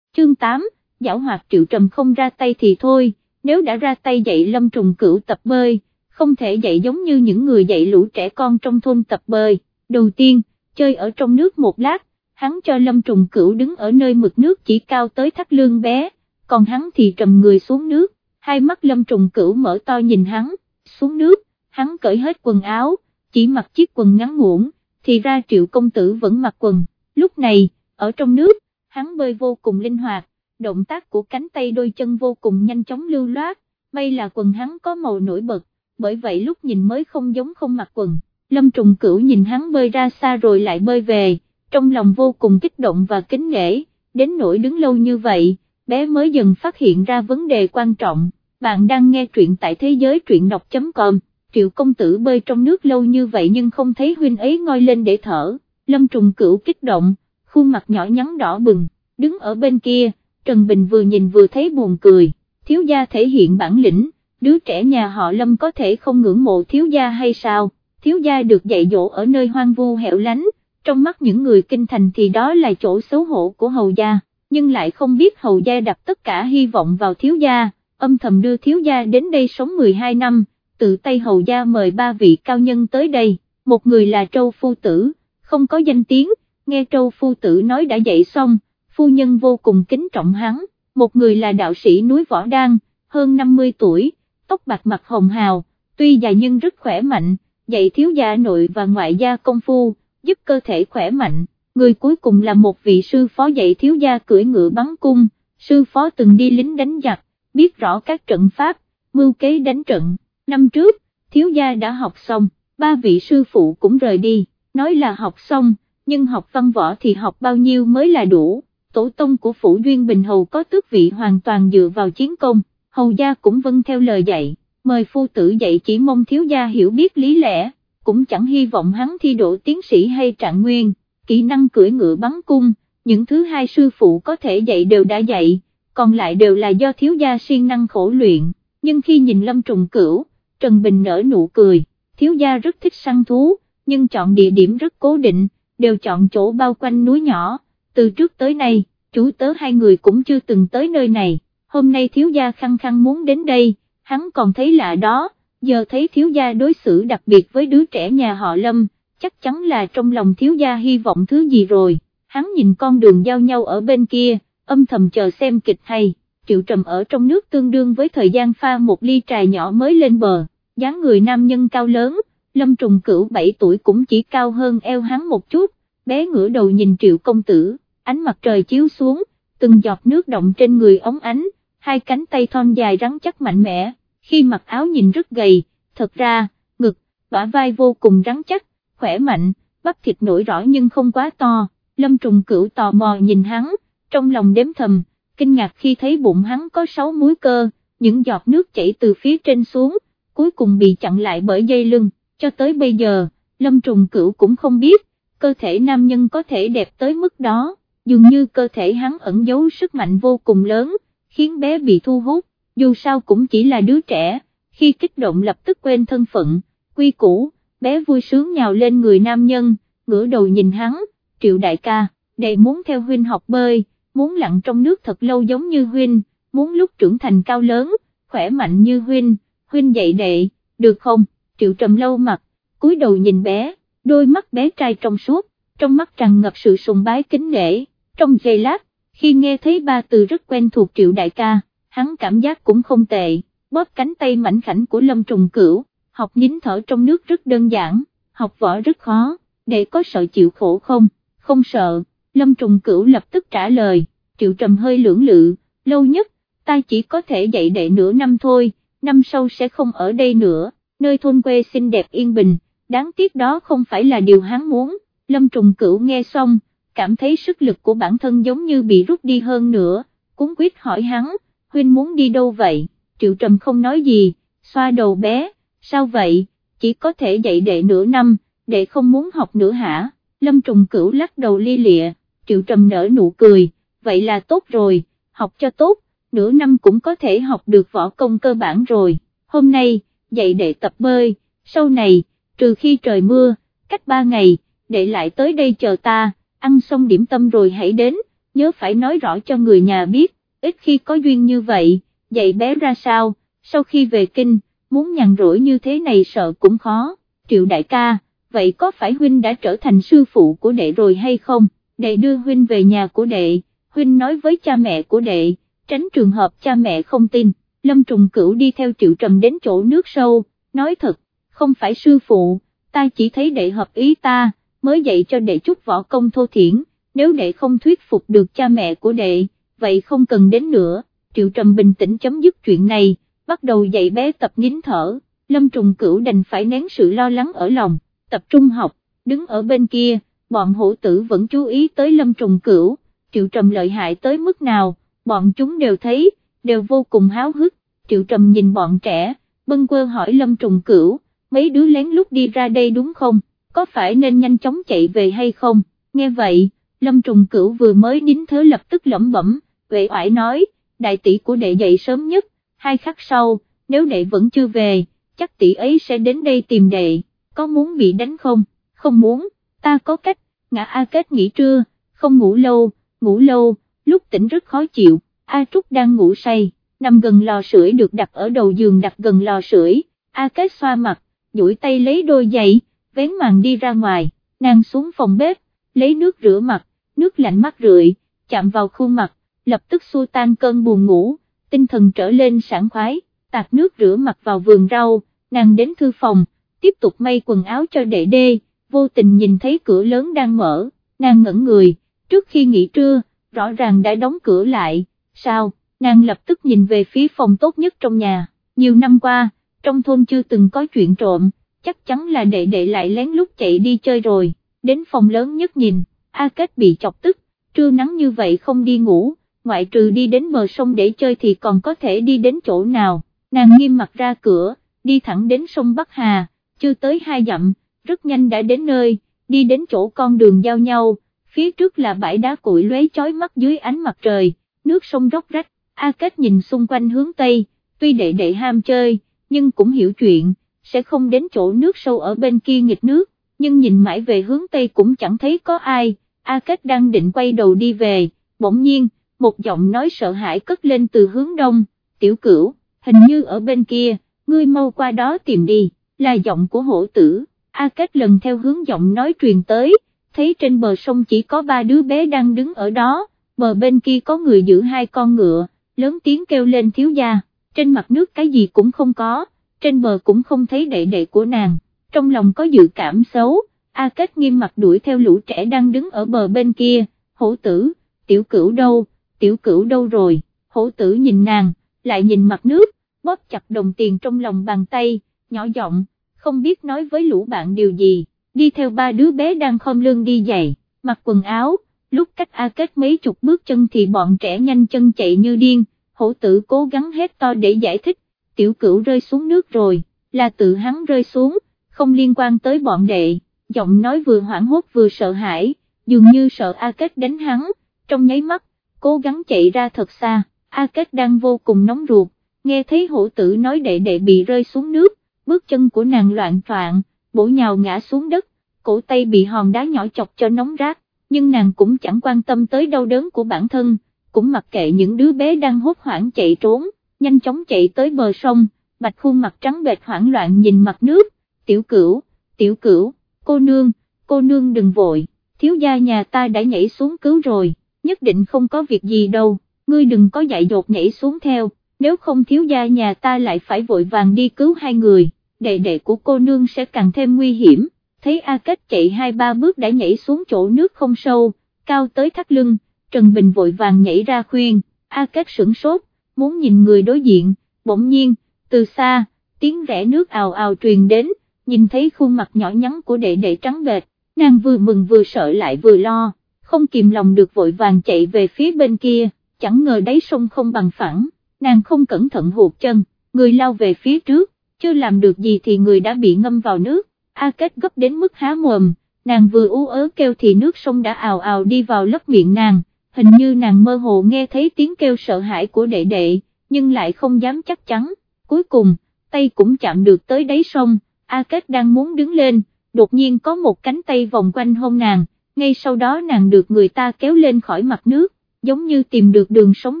Speaker 1: Chương 8, giảo hoạt triệu trầm không ra tay thì thôi, nếu đã ra tay dạy lâm trùng cửu tập bơi, không thể dạy giống như những người dạy lũ trẻ con trong thôn tập bơi, đầu tiên, chơi ở trong nước một lát, hắn cho Lâm Trùng Cửu đứng ở nơi mực nước chỉ cao tới thắt lương bé, còn hắn thì trầm người xuống nước, hai mắt Lâm Trùng Cửu mở to nhìn hắn, xuống nước, hắn cởi hết quần áo, chỉ mặc chiếc quần ngắn ngủn, thì ra triệu công tử vẫn mặc quần, lúc này, ở trong nước, hắn bơi vô cùng linh hoạt, động tác của cánh tay đôi chân vô cùng nhanh chóng lưu loát, may là quần hắn có màu nổi bật, bởi vậy lúc nhìn mới không giống không mặc quần, Lâm Trùng Cửu nhìn hắn bơi ra xa rồi lại bơi về trong lòng vô cùng kích động và kính nể, đến nỗi đứng lâu như vậy, bé mới dần phát hiện ra vấn đề quan trọng, bạn đang nghe truyện tại thế giới truyện đọc.com, triệu công tử bơi trong nước lâu như vậy nhưng không thấy huynh ấy ngoi lên để thở, lâm trùng cửu kích động, khuôn mặt nhỏ nhắn đỏ bừng, đứng ở bên kia, Trần Bình vừa nhìn vừa thấy buồn cười, thiếu gia thể hiện bản lĩnh, đứa trẻ nhà họ lâm có thể không ngưỡng mộ thiếu gia hay sao, thiếu gia được dạy dỗ ở nơi hoang vu hẻo lánh, trong mắt những người kinh thành thì đó là chỗ xấu hổ của hầu gia, nhưng lại không biết hầu gia đặt tất cả hy vọng vào thiếu gia, âm thầm đưa thiếu gia đến đây sống 12 năm, tự tay hầu gia mời ba vị cao nhân tới đây, một người là Trâu Phu Tử, không có danh tiếng, nghe Trâu Phu Tử nói đã dạy xong, phu nhân vô cùng kính trọng hắn, một người là đạo sĩ núi Võ Đan, hơn 50 tuổi, tóc bạc mặt hồng hào, tuy già nhưng rất khỏe mạnh, dạy thiếu gia nội và ngoại gia công phu giúp cơ thể khỏe mạnh, người cuối cùng là một vị sư phó dạy thiếu gia cưỡi ngựa bắn cung, sư phó từng đi lính đánh giặc, biết rõ các trận pháp, mưu kế đánh trận, năm trước, thiếu gia đã học xong, ba vị sư phụ cũng rời đi, nói là học xong, nhưng học văn võ thì học bao nhiêu mới là đủ, tổ tông của Phủ Duyên Bình Hầu có tước vị hoàn toàn dựa vào chiến công, hầu gia cũng vâng theo lời dạy, mời phu tử dạy chỉ mong thiếu gia hiểu biết lý lẽ cũng chẳng hy vọng hắn thi đỗ tiến sĩ hay trạng nguyên, kỹ năng cưỡi ngựa bắn cung, những thứ hai sư phụ có thể dạy đều đã dạy, còn lại đều là do thiếu gia siêng năng khổ luyện, nhưng khi nhìn Lâm Trùng Cửu, Trần Bình nở nụ cười, thiếu gia rất thích săn thú, nhưng chọn địa điểm rất cố định, đều chọn chỗ bao quanh núi nhỏ, từ trước tới nay, chủ tớ hai người cũng chưa từng tới nơi này, hôm nay thiếu gia khăng khăng muốn đến đây, hắn còn thấy lạ đó, giờ thấy thiếu gia đối xử đặc biệt với đứa trẻ nhà họ Lâm, chắc chắn là trong lòng thiếu gia hy vọng thứ gì rồi, hắn nhìn con đường giao nhau ở bên kia, âm thầm chờ xem kịch hay, triệu trầm ở trong nước tương đương với thời gian pha một ly trà nhỏ mới lên bờ, dáng người nam nhân cao lớn, Lâm Trùng Cửu 7 tuổi cũng chỉ cao hơn eo hắn một chút, bé ngửa đầu nhìn triệu công tử, ánh mặt trời chiếu xuống, từng giọt nước động trên người ống ánh, hai cánh tay thon dài rắn chắc mạnh mẽ, khi mặc áo nhìn rất gầy, thật ra, ngực, bả vai vô cùng rắn chắc, khỏe mạnh, bắp thịt nổi rõ nhưng không quá to, lâm trùng cửu tò mò nhìn hắn, trong lòng đếm thầm, kinh ngạc khi thấy bụng hắn có sáu múi cơ, những giọt nước chảy từ phía trên xuống, cuối cùng bị chặn lại bởi dây lưng, cho tới bây giờ, lâm trùng cửu cũng không biết, cơ thể nam nhân có thể đẹp tới mức đó, dường như cơ thể hắn ẩn giấu sức mạnh vô cùng lớn, khiến bé bị thu hút, dù sao cũng chỉ là đứa trẻ, khi kích động lập tức quên thân phận, quy củ, bé vui sướng nhào lên người nam nhân, ngửa đầu nhìn hắn, triệu đại ca, đệ muốn theo huynh học bơi, muốn lặn trong nước thật lâu giống như huynh, muốn lúc trưởng thành cao lớn, khỏe mạnh như huynh, huynh dạy đệ, được không, triệu trầm lâu mặt, cúi đầu nhìn bé, đôi mắt bé trai trong suốt, trong mắt tràn ngập sự sùng bái kính nể, trong giây lát, khi nghe thấy ba từ rất quen thuộc triệu đại ca, hắn cảm giác cũng không tệ, bóp cánh tay mảnh khảnh của lâm trùng cửu, học nín thở trong nước rất đơn giản, học võ rất khó, để có sợ chịu khổ không, không sợ, lâm trùng cửu lập tức trả lời, triệu trầm hơi lưỡng lự, lâu nhất, ta chỉ có thể dạy đệ nửa năm thôi, năm sau sẽ không ở đây nữa, nơi thôn quê xinh đẹp yên bình, đáng tiếc đó không phải là điều hắn muốn, lâm trùng cửu nghe xong, cảm thấy sức lực của bản thân giống như bị rút đi hơn nữa, cuốn quyết hỏi hắn, huynh muốn đi đâu vậy, triệu trầm không nói gì, xoa đầu bé, sao vậy, chỉ có thể dạy đệ nửa năm, đệ không muốn học nữa hả, lâm trùng cửu lắc đầu li lịa, triệu trầm nở nụ cười, vậy là tốt rồi, học cho tốt, nửa năm cũng có thể học được võ công cơ bản rồi, hôm nay, dạy đệ tập bơi, sau này, trừ khi trời mưa, cách ba ngày, đệ lại tới đây chờ ta, ăn xong điểm tâm rồi hãy đến, nhớ phải nói rõ cho người nhà biết, ít khi có duyên như vậy, dạy bé ra sao, sau khi về kinh, muốn nhàn rỗi như thế này sợ cũng khó, triệu đại ca, vậy có phải huynh đã trở thành sư phụ của đệ rồi hay không, đệ đưa huynh về nhà của đệ, huynh nói với cha mẹ của đệ, tránh trường hợp cha mẹ không tin, lâm trùng cửu đi theo triệu trầm đến chỗ nước sâu, nói thật, không phải sư phụ, ta chỉ thấy đệ hợp ý ta, mới dạy cho đệ chút võ công thô thiển, nếu đệ không thuyết phục được cha mẹ của đệ, vậy không cần đến nữa, Triệu Trầm bình tĩnh chấm dứt chuyện này, bắt đầu dạy bé tập nín thở, Lâm Trùng Cửu đành phải nén sự lo lắng ở lòng, tập trung học, đứng ở bên kia, bọn hổ tử vẫn chú ý tới Lâm Trùng Cửu, Triệu Trầm lợi hại tới mức nào, bọn chúng đều thấy, đều vô cùng háo hức, Triệu Trầm nhìn bọn trẻ, bâng quơ hỏi Lâm Trùng Cửu, mấy đứa lén lút đi ra đây đúng không? có phải nên nhanh chóng chạy về hay không, nghe vậy, Lâm Trùng Cửu vừa mới nín thớ lập tức lẩm bẩm, vệ oải nói, đại tỷ của đệ dậy sớm nhất, hai khắc sau, nếu đệ vẫn chưa về, chắc tỷ ấy sẽ đến đây tìm đệ, có muốn bị đánh không, không muốn, ta có cách, ngã A Kết nghỉ trưa, không ngủ lâu, ngủ lâu, lúc tỉnh rất khó chịu, A Trúc đang ngủ say, nằm gần lò sưởi được đặt ở đầu giường đặt gần lò sưởi, A Kết xoa mặt, duỗi tay lấy đôi giày, vén màn đi ra ngoài, nàng xuống phòng bếp, lấy nước rửa mặt, nước lạnh mắt rượi, chạm vào khuôn mặt, lập tức xua tan cơn buồn ngủ, tinh thần trở lên sảng khoái, tạt nước rửa mặt vào vườn rau, nàng đến thư phòng, tiếp tục may quần áo cho đệ đê, vô tình nhìn thấy cửa lớn đang mở, nàng ngẩn người, trước khi nghỉ trưa, rõ ràng đã đóng cửa lại, sao, nàng lập tức nhìn về phía phòng tốt nhất trong nhà, nhiều năm qua, trong thôn chưa từng có chuyện trộm, chắc chắn là đệ đệ lại lén lút chạy đi chơi rồi, đến phòng lớn nhất nhìn, A Kết bị chọc tức, trưa nắng như vậy không đi ngủ, ngoại trừ đi đến bờ sông để chơi thì còn có thể đi đến chỗ nào, nàng nghiêm mặt ra cửa, đi thẳng đến sông Bắc Hà, chưa tới hai dặm, rất nhanh đã đến nơi, đi đến chỗ con đường giao nhau, phía trước là bãi đá cuội lóe chói mắt dưới ánh mặt trời, nước sông róc rách, A Kết nhìn xung quanh hướng Tây, tuy đệ đệ ham chơi, nhưng cũng hiểu chuyện, sẽ không đến chỗ nước sâu ở bên kia nghịch nước, nhưng nhìn mãi về hướng Tây cũng chẳng thấy có ai, A Kết đang định quay đầu đi về, bỗng nhiên, một giọng nói sợ hãi cất lên từ hướng đông, tiểu cửu, hình như ở bên kia, ngươi mau qua đó tìm đi, là giọng của hổ tử, A Kết lần theo hướng giọng nói truyền tới, thấy trên bờ sông chỉ có ba đứa bé đang đứng ở đó, bờ bên kia có người giữ hai con ngựa, lớn tiếng kêu lên thiếu gia, trên mặt nước cái gì cũng không có, trên bờ cũng không thấy đệ đệ của nàng, trong lòng có dự cảm xấu, A Kết nghiêm mặt đuổi theo lũ trẻ đang đứng ở bờ bên kia, hổ tử, tiểu cửu đâu, tiểu cửu đâu rồi, hổ tử nhìn nàng, lại nhìn mặt nước, bóp chặt đồng tiền trong lòng bàn tay, nhỏ giọng, không biết nói với lũ bạn điều gì, đi theo ba đứa bé đang khom lưng đi giày, mặc quần áo, lúc cách A Kết mấy chục bước chân thì bọn trẻ nhanh chân chạy như điên, hổ tử cố gắng hết to để giải thích, tiểu cửu rơi xuống nước rồi, là tự hắn rơi xuống, không liên quan tới bọn đệ, giọng nói vừa hoảng hốt vừa sợ hãi, dường như sợ A Kết đánh hắn, trong nháy mắt, cố gắng chạy ra thật xa, A Kết đang vô cùng nóng ruột, nghe thấy hổ tử nói đệ đệ bị rơi xuống nước, bước chân của nàng loạn troạn, bổ nhào ngã xuống đất, cổ tay bị hòn đá nhỏ chọc cho nóng rát, nhưng nàng cũng chẳng quan tâm tới đau đớn của bản thân, cũng mặc kệ những đứa bé đang hốt hoảng chạy trốn, nhanh chóng chạy tới bờ sông, bạch khuôn mặt trắng bệch hoảng loạn nhìn mặt nước, tiểu cửu, tiểu cửu, cô nương, cô nương đừng vội, thiếu gia nhà ta đã nhảy xuống cứu rồi, nhất định không có việc gì đâu, ngươi đừng có dại dột nhảy xuống theo, nếu không thiếu gia nhà ta lại phải vội vàng đi cứu hai người, đệ đệ của cô nương sẽ càng thêm nguy hiểm, thấy A Kết chạy hai ba bước đã nhảy xuống chỗ nước không sâu, cao tới thắt lưng, Trần Bình vội vàng nhảy ra khuyên, A Kết sửng sốt, muốn nhìn người đối diện, bỗng nhiên, từ xa, tiếng rẽ nước ào ào truyền đến, nhìn thấy khuôn mặt nhỏ nhắn của đệ đệ trắng bệch, nàng vừa mừng vừa sợ lại vừa lo, không kìm lòng được vội vàng chạy về phía bên kia, chẳng ngờ đáy sông không bằng phẳng, nàng không cẩn thận hụt chân, người lao về phía trước, chưa làm được gì thì người đã bị ngâm vào nước, A Kết gấp đến mức há mồm, nàng vừa ú ớ kêu thì nước sông đã ào ào đi vào lớp miệng nàng, hình như nàng mơ hồ nghe thấy tiếng kêu sợ hãi của đệ đệ, nhưng lại không dám chắc chắn, cuối cùng, tay cũng chạm được tới đáy sông, A Kết đang muốn đứng lên, đột nhiên có một cánh tay vòng quanh hông nàng, ngay sau đó nàng được người ta kéo lên khỏi mặt nước, giống như tìm được đường sống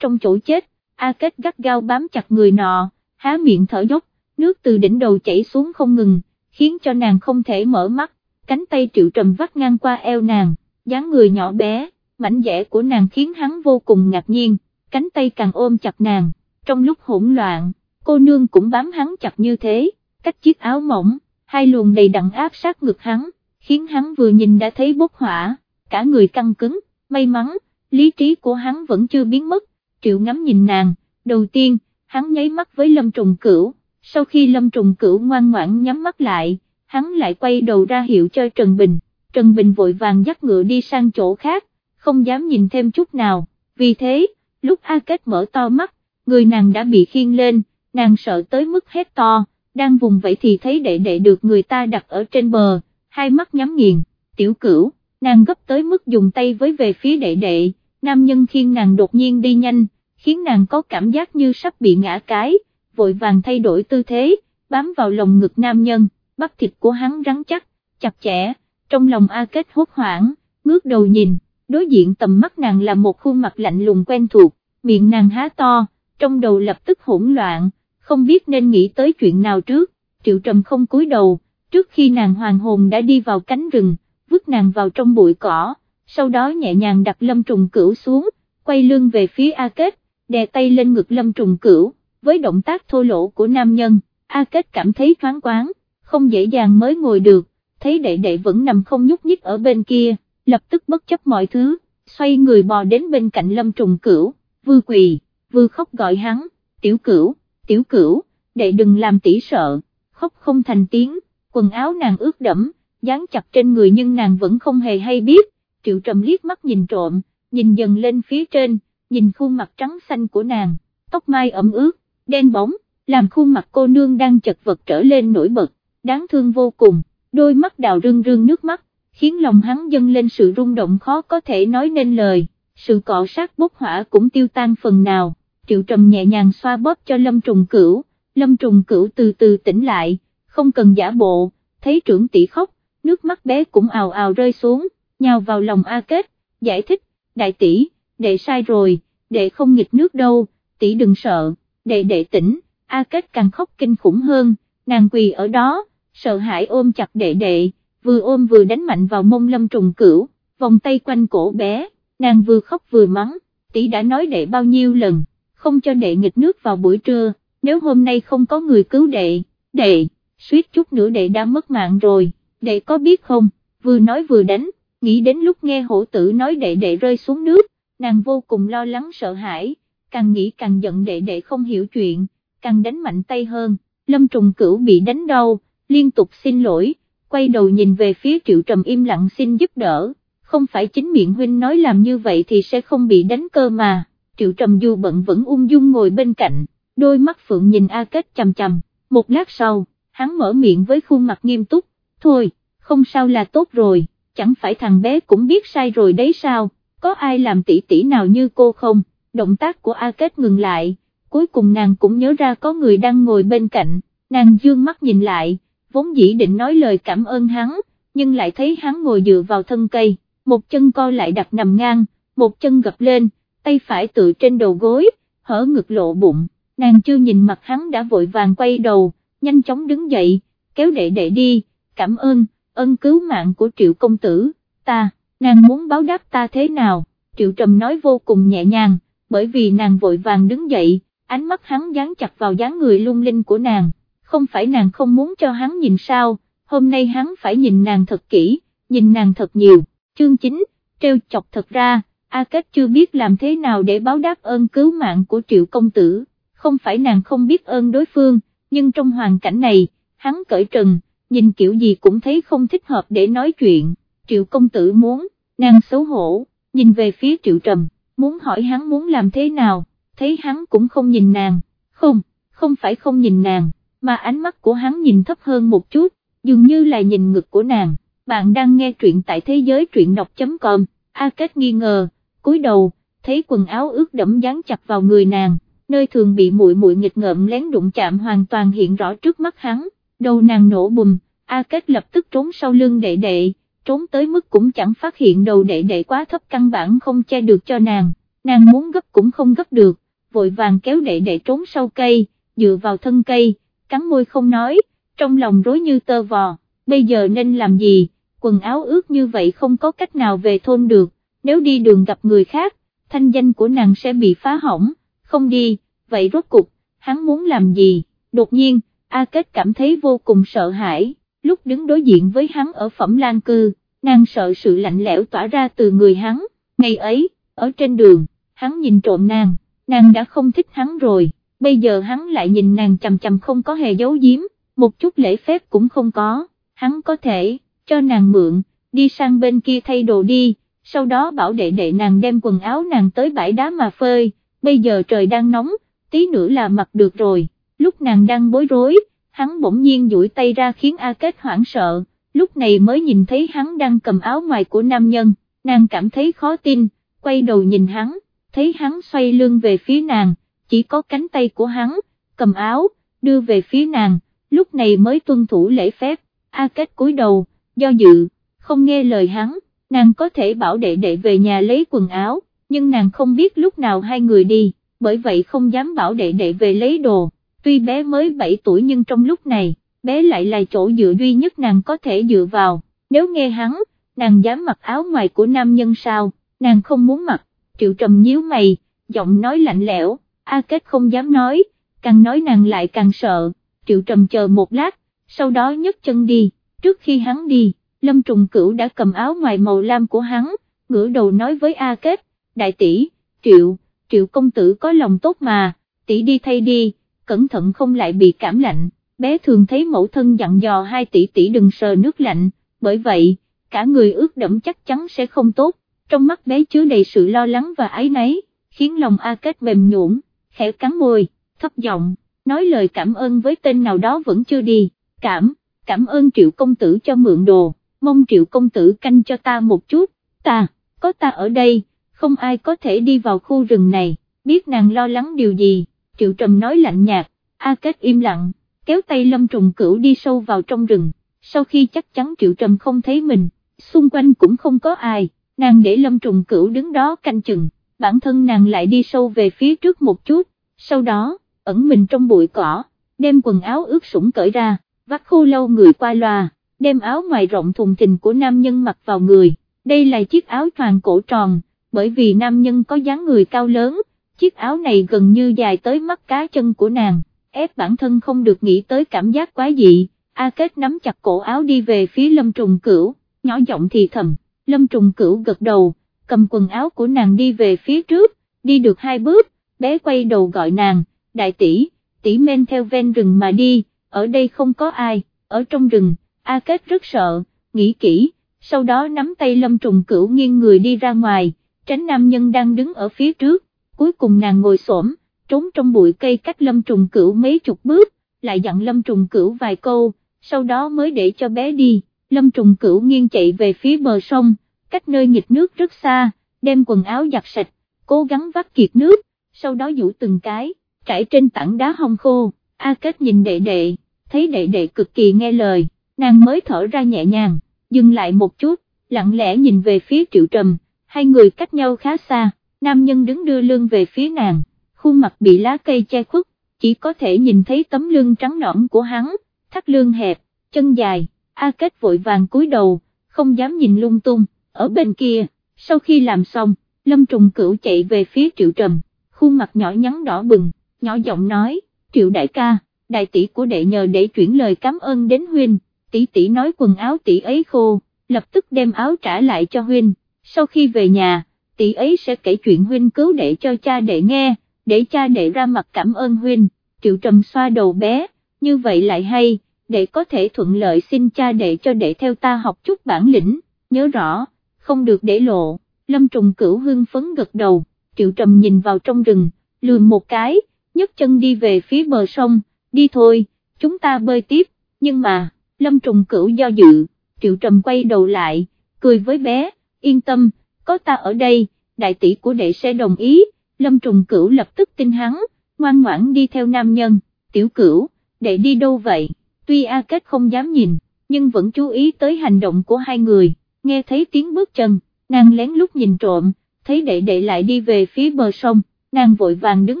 Speaker 1: trong chỗ chết, A Kết gắt gao bám chặt người nọ, há miệng thở dốc, nước từ đỉnh đầu chảy xuống không ngừng, khiến cho nàng không thể mở mắt, cánh tay triệu trầm vắt ngang qua eo nàng, dáng người nhỏ bé, mảnh dẻ của nàng khiến hắn vô cùng ngạc nhiên, cánh tay càng ôm chặt nàng, trong lúc hỗn loạn, cô nương cũng bám hắn chặt như thế, cách chiếc áo mỏng, hai luồng đầy đặn áp sát ngực hắn, khiến hắn vừa nhìn đã thấy bốc hỏa, cả người căng cứng, may mắn, lý trí của hắn vẫn chưa biến mất, triệu ngắm nhìn nàng, đầu tiên, hắn nháy mắt với lâm trùng cửu, sau khi lâm trùng cửu ngoan ngoãn nhắm mắt lại, hắn lại quay đầu ra hiệu cho Trần Bình, Trần Bình vội vàng dắt ngựa đi sang chỗ khác, không dám nhìn thêm chút nào, vì thế, lúc A Kết mở to mắt, người nàng đã bị khiêng lên, nàng sợ tới mức hét to, đang vùng vậy thì thấy đệ đệ được người ta đặt ở trên bờ, hai mắt nhắm nghiền, tiểu cửu, nàng gấp tới mức dùng tay với về phía đệ đệ, nam nhân khiêng nàng đột nhiên đi nhanh, khiến nàng có cảm giác như sắp bị ngã cái, vội vàng thay đổi tư thế, bám vào lồng ngực nam nhân, bắp thịt của hắn rắn chắc, chặt chẽ, trong lòng A Kết hốt hoảng, ngước đầu nhìn, đối diện tầm mắt nàng là một khuôn mặt lạnh lùng quen thuộc, miệng nàng há to, trong đầu lập tức hỗn loạn, không biết nên nghĩ tới chuyện nào trước, triệu trầm không cúi đầu, trước khi nàng hoàng hồn đã đi vào cánh rừng, vứt nàng vào trong bụi cỏ, sau đó nhẹ nhàng đặt lâm trùng cửu xuống, quay lưng về phía A Kết, đè tay lên ngực lâm trùng cửu, với động tác thô lỗ của nam nhân, A Kết cảm thấy thoáng quáng, không dễ dàng mới ngồi được, thấy đệ đệ vẫn nằm không nhúc nhích ở bên kia, lập tức bất chấp mọi thứ, xoay người bò đến bên cạnh lâm trùng cửu, vừa quỳ, vừa khóc gọi hắn, tiểu cửu, tiểu cửu, đệ đừng làm tỷ sợ, khóc không thành tiếng, quần áo nàng ướt đẫm, dán chặt trên người nhưng nàng vẫn không hề hay biết, triệu trầm liếc mắt nhìn trộm, nhìn dần lên phía trên, nhìn khuôn mặt trắng xanh của nàng, tóc mai ẩm ướt, đen bóng, làm khuôn mặt cô nương đang chật vật trở lên nổi bật, đáng thương vô cùng, đôi mắt đào rưng rưng nước mắt, khiến lòng hắn dâng lên sự rung động khó có thể nói nên lời, sự cọ sát bốc hỏa cũng tiêu tan phần nào, Triệu Trầm nhẹ nhàng xoa bóp cho Lâm Trùng Cửu, Lâm Trùng Cửu từ từ tỉnh lại, không cần giả bộ, thấy trưởng tỷ khóc, nước mắt bé cũng ào ào rơi xuống, nhào vào lòng A Kết, giải thích, đại tỷ, đệ sai rồi, đệ không nghịch nước đâu, tỷ đừng sợ, đệ đệ tỉnh, A Kết càng khóc kinh khủng hơn, nàng quỳ ở đó, sợ hãi ôm chặt đệ đệ, vừa ôm vừa đánh mạnh vào mông lâm trùng cửu, vòng tay quanh cổ bé, nàng vừa khóc vừa mắng, tỷ đã nói đệ bao nhiêu lần, không cho đệ nghịch nước vào buổi trưa, nếu hôm nay không có người cứu đệ, đệ, suýt chút nữa đệ đã mất mạng rồi, đệ có biết không, vừa nói vừa đánh, nghĩ đến lúc nghe hổ tử nói đệ đệ rơi xuống nước, nàng vô cùng lo lắng sợ hãi, càng nghĩ càng giận đệ đệ không hiểu chuyện, càng đánh mạnh tay hơn, lâm trùng cửu bị đánh đau, liên tục xin lỗi, quay đầu nhìn về phía triệu trầm im lặng xin giúp đỡ, không phải chính miệng huynh nói làm như vậy thì sẽ không bị đánh cơ mà, triệu trầm dù bận vẫn ung dung ngồi bên cạnh, đôi mắt phượng nhìn A Kết chầm chầm, một lát sau, hắn mở miệng với khuôn mặt nghiêm túc, thôi, không sao là tốt rồi, chẳng phải thằng bé cũng biết sai rồi đấy sao, có ai làm tỷ tỷ nào như cô không, động tác của A Kết ngừng lại, cuối cùng nàng cũng nhớ ra có người đang ngồi bên cạnh, nàng dương mắt nhìn lại, vốn dĩ định nói lời cảm ơn hắn, nhưng lại thấy hắn ngồi dựa vào thân cây, một chân co lại đặt nằm ngang, một chân gập lên, tay phải tự trên đầu gối, hở ngực lộ bụng, nàng chưa nhìn mặt hắn đã vội vàng quay đầu, nhanh chóng đứng dậy, kéo đệ đệ đi, cảm ơn, ân cứu mạng của triệu công tử, ta, nàng muốn báo đáp ta thế nào, triệu trầm nói vô cùng nhẹ nhàng, bởi vì nàng vội vàng đứng dậy, ánh mắt hắn dán chặt vào dáng người lung linh của nàng, không phải nàng không muốn cho hắn nhìn sao, hôm nay hắn phải nhìn nàng thật kỹ, nhìn nàng thật nhiều, chương 9, treo chọc thật ra, A Kết chưa biết làm thế nào để báo đáp ơn cứu mạng của triệu công tử, không phải nàng không biết ơn đối phương, nhưng trong hoàn cảnh này, hắn cởi trần, nhìn kiểu gì cũng thấy không thích hợp để nói chuyện, triệu công tử muốn, nàng xấu hổ, nhìn về phía triệu trầm, muốn hỏi hắn muốn làm thế nào, thấy hắn cũng không nhìn nàng, không, không phải không nhìn nàng, mà ánh mắt của hắn nhìn thấp hơn một chút, dường như là nhìn ngực của nàng, bạn đang nghe truyện tại thế giới truyện đọc.com, A Kết nghi ngờ, cúi đầu, thấy quần áo ướt đẫm dán chặt vào người nàng, nơi thường bị muội muội nghịch ngợm lén đụng chạm hoàn toàn hiện rõ trước mắt hắn, đầu nàng nổ bùm, A Kết lập tức trốn sau lưng đệ đệ, trốn tới mức cũng chẳng phát hiện đầu đệ đệ quá thấp căn bản không che được cho nàng, nàng muốn gấp cũng không gấp được, vội vàng kéo đệ đệ trốn sau cây, dựa vào thân cây, cắn môi không nói, trong lòng rối như tơ vò, bây giờ nên làm gì, quần áo ướt như vậy không có cách nào về thôn được, nếu đi đường gặp người khác, thanh danh của nàng sẽ bị phá hỏng, không đi, vậy rốt cục, hắn muốn làm gì, đột nhiên, A Kết cảm thấy vô cùng sợ hãi, lúc đứng đối diện với hắn ở phẩm lan cư, nàng sợ sự lạnh lẽo tỏa ra từ người hắn, ngày ấy, ở trên đường, hắn nhìn trộm nàng, nàng đã không thích hắn rồi, bây giờ hắn lại nhìn nàng chầm chầm không có hề giấu giếm, một chút lễ phép cũng không có, hắn có thể, cho nàng mượn, đi sang bên kia thay đồ đi, sau đó bảo đệ đệ nàng đem quần áo nàng tới bãi đá mà phơi, bây giờ trời đang nóng, tí nữa là mặc được rồi, lúc nàng đang bối rối, hắn bỗng nhiên duỗi tay ra khiến A Kết hoảng sợ, lúc này mới nhìn thấy hắn đang cầm áo ngoài của nam nhân, nàng cảm thấy khó tin, quay đầu nhìn hắn, thấy hắn xoay lưng về phía nàng, chỉ có cánh tay của hắn, cầm áo, đưa về phía nàng, lúc này mới tuân thủ lễ phép, A Kết cúi đầu, do dự, không nghe lời hắn, nàng có thể bảo đệ đệ về nhà lấy quần áo, nhưng nàng không biết lúc nào hai người đi, bởi vậy không dám bảo đệ đệ về lấy đồ, tuy bé mới 7 tuổi nhưng trong lúc này, bé lại là chỗ dựa duy nhất nàng có thể dựa vào, nếu nghe hắn, nàng dám mặc áo ngoài của nam nhân sao, nàng không muốn mặc, triệu trầm nhíu mày, giọng nói lạnh lẽo, A Kết không dám nói, càng nói nàng lại càng sợ, triệu trầm chờ một lát, sau đó nhấc chân đi, trước khi hắn đi, Lâm Trùng Cửu đã cầm áo ngoài màu lam của hắn, ngửa đầu nói với A Kết, đại tỷ, triệu, triệu công tử có lòng tốt mà, tỷ đi thay đi, cẩn thận không lại bị cảm lạnh, bé thường thấy mẫu thân dặn dò hai tỷ tỷ đừng sờ nước lạnh, bởi vậy, cả người ướt đẫm chắc chắn sẽ không tốt, trong mắt bé chứa đầy sự lo lắng và ái náy, khiến lòng A Kết mềm nhũn, khẽ cắn môi, thấp giọng, nói lời cảm ơn với tên nào đó vẫn chưa đi, cảm, cảm ơn triệu công tử cho mượn đồ, mong triệu công tử canh cho ta một chút, ta, có ta ở đây, không ai có thể đi vào khu rừng này, biết nàng lo lắng điều gì, Triệu Trầm nói lạnh nhạt, A Kết im lặng, kéo tay Lâm Trùng Cửu đi sâu vào trong rừng, sau khi chắc chắn Triệu Trầm không thấy mình, xung quanh cũng không có ai, nàng để Lâm Trùng Cửu đứng đó canh chừng, bản thân nàng lại đi sâu về phía trước một chút, sau đó, ẩn mình trong bụi cỏ, đem quần áo ướt sũng cởi ra, vắt khô lâu người qua loa, đem áo ngoài rộng thùng thình của nam nhân mặc vào người, đây là chiếc áo toàn cổ tròn, bởi vì nam nhân có dáng người cao lớn, chiếc áo này gần như dài tới mắt cá chân của nàng, ép bản thân không được nghĩ tới cảm giác quá dị, A Kết nắm chặt cổ áo đi về phía lâm trùng cửu, nhỏ giọng thì thầm, lâm trùng cửu gật đầu, cầm quần áo của nàng đi về phía trước, đi được hai bước, bé quay đầu gọi nàng, đại tỷ, tỷ men theo ven rừng mà đi, ở đây không có ai, ở trong rừng, A Kết rất sợ, nghĩ kỹ, sau đó nắm tay lâm trùng cửu nghiêng người đi ra ngoài, tránh nam nhân đang đứng ở phía trước, cuối cùng nàng ngồi xổm trốn trong bụi cây cách lâm trùng cửu mấy chục bước, lại dặn lâm trùng cửu vài câu, sau đó mới để cho bé đi, lâm trùng cửu nghiêng chạy về phía bờ sông, cách nơi nghịch nước rất xa, đem quần áo giặt sạch, cố gắng vắt kiệt nước, sau đó dụ từng cái, trải trên tảng đá hong khô, A Kết nhìn đệ đệ, thấy đệ đệ cực kỳ nghe lời, nàng mới thở ra nhẹ nhàng, dừng lại một chút, lặng lẽ nhìn về phía triệu trầm, hai người cách nhau khá xa, nam nhân đứng đưa lưng về phía nàng, khuôn mặt bị lá cây che khuất, chỉ có thể nhìn thấy tấm lưng trắng nõn của hắn, thắt lưng hẹp, chân dài, A Kết vội vàng cúi đầu, không dám nhìn lung tung, ở bên kia, sau khi làm xong, Lâm Trùng Cửu chạy về phía Triệu Trầm, khuôn mặt nhỏ nhắn đỏ bừng, nhỏ giọng nói, Triệu đại ca, đại tỷ của đệ nhờ để chuyển lời cảm ơn đến huynh, tỷ tỷ nói quần áo tỷ ấy khô, lập tức đem áo trả lại cho huynh, sau khi về nhà, tỷ ấy sẽ kể chuyện huynh cứu đệ cho cha đệ nghe, để cha đệ ra mặt cảm ơn huynh, triệu trầm xoa đầu bé, như vậy lại hay, để có thể thuận lợi xin cha đệ cho đệ theo ta học chút bản lĩnh, nhớ rõ, không được để lộ, lâm trùng cửu hưng phấn gật đầu, triệu trầm nhìn vào trong rừng, lườm một cái, nhấc chân đi về phía bờ sông, đi thôi, chúng ta bơi tiếp, nhưng mà, lâm trùng cửu do dự, triệu trầm quay đầu lại, cười với bé, yên tâm, có ta ở đây, đại tỷ của đệ sẽ đồng ý, lâm trùng cửu lập tức tin hắn, ngoan ngoãn đi theo nam nhân, tiểu cửu, đệ đi đâu vậy, tuy A Kết không dám nhìn, nhưng vẫn chú ý tới hành động của hai người, nghe thấy tiếng bước chân, nàng lén lút nhìn trộm, thấy đệ đệ lại đi về phía bờ sông, nàng vội vàng đứng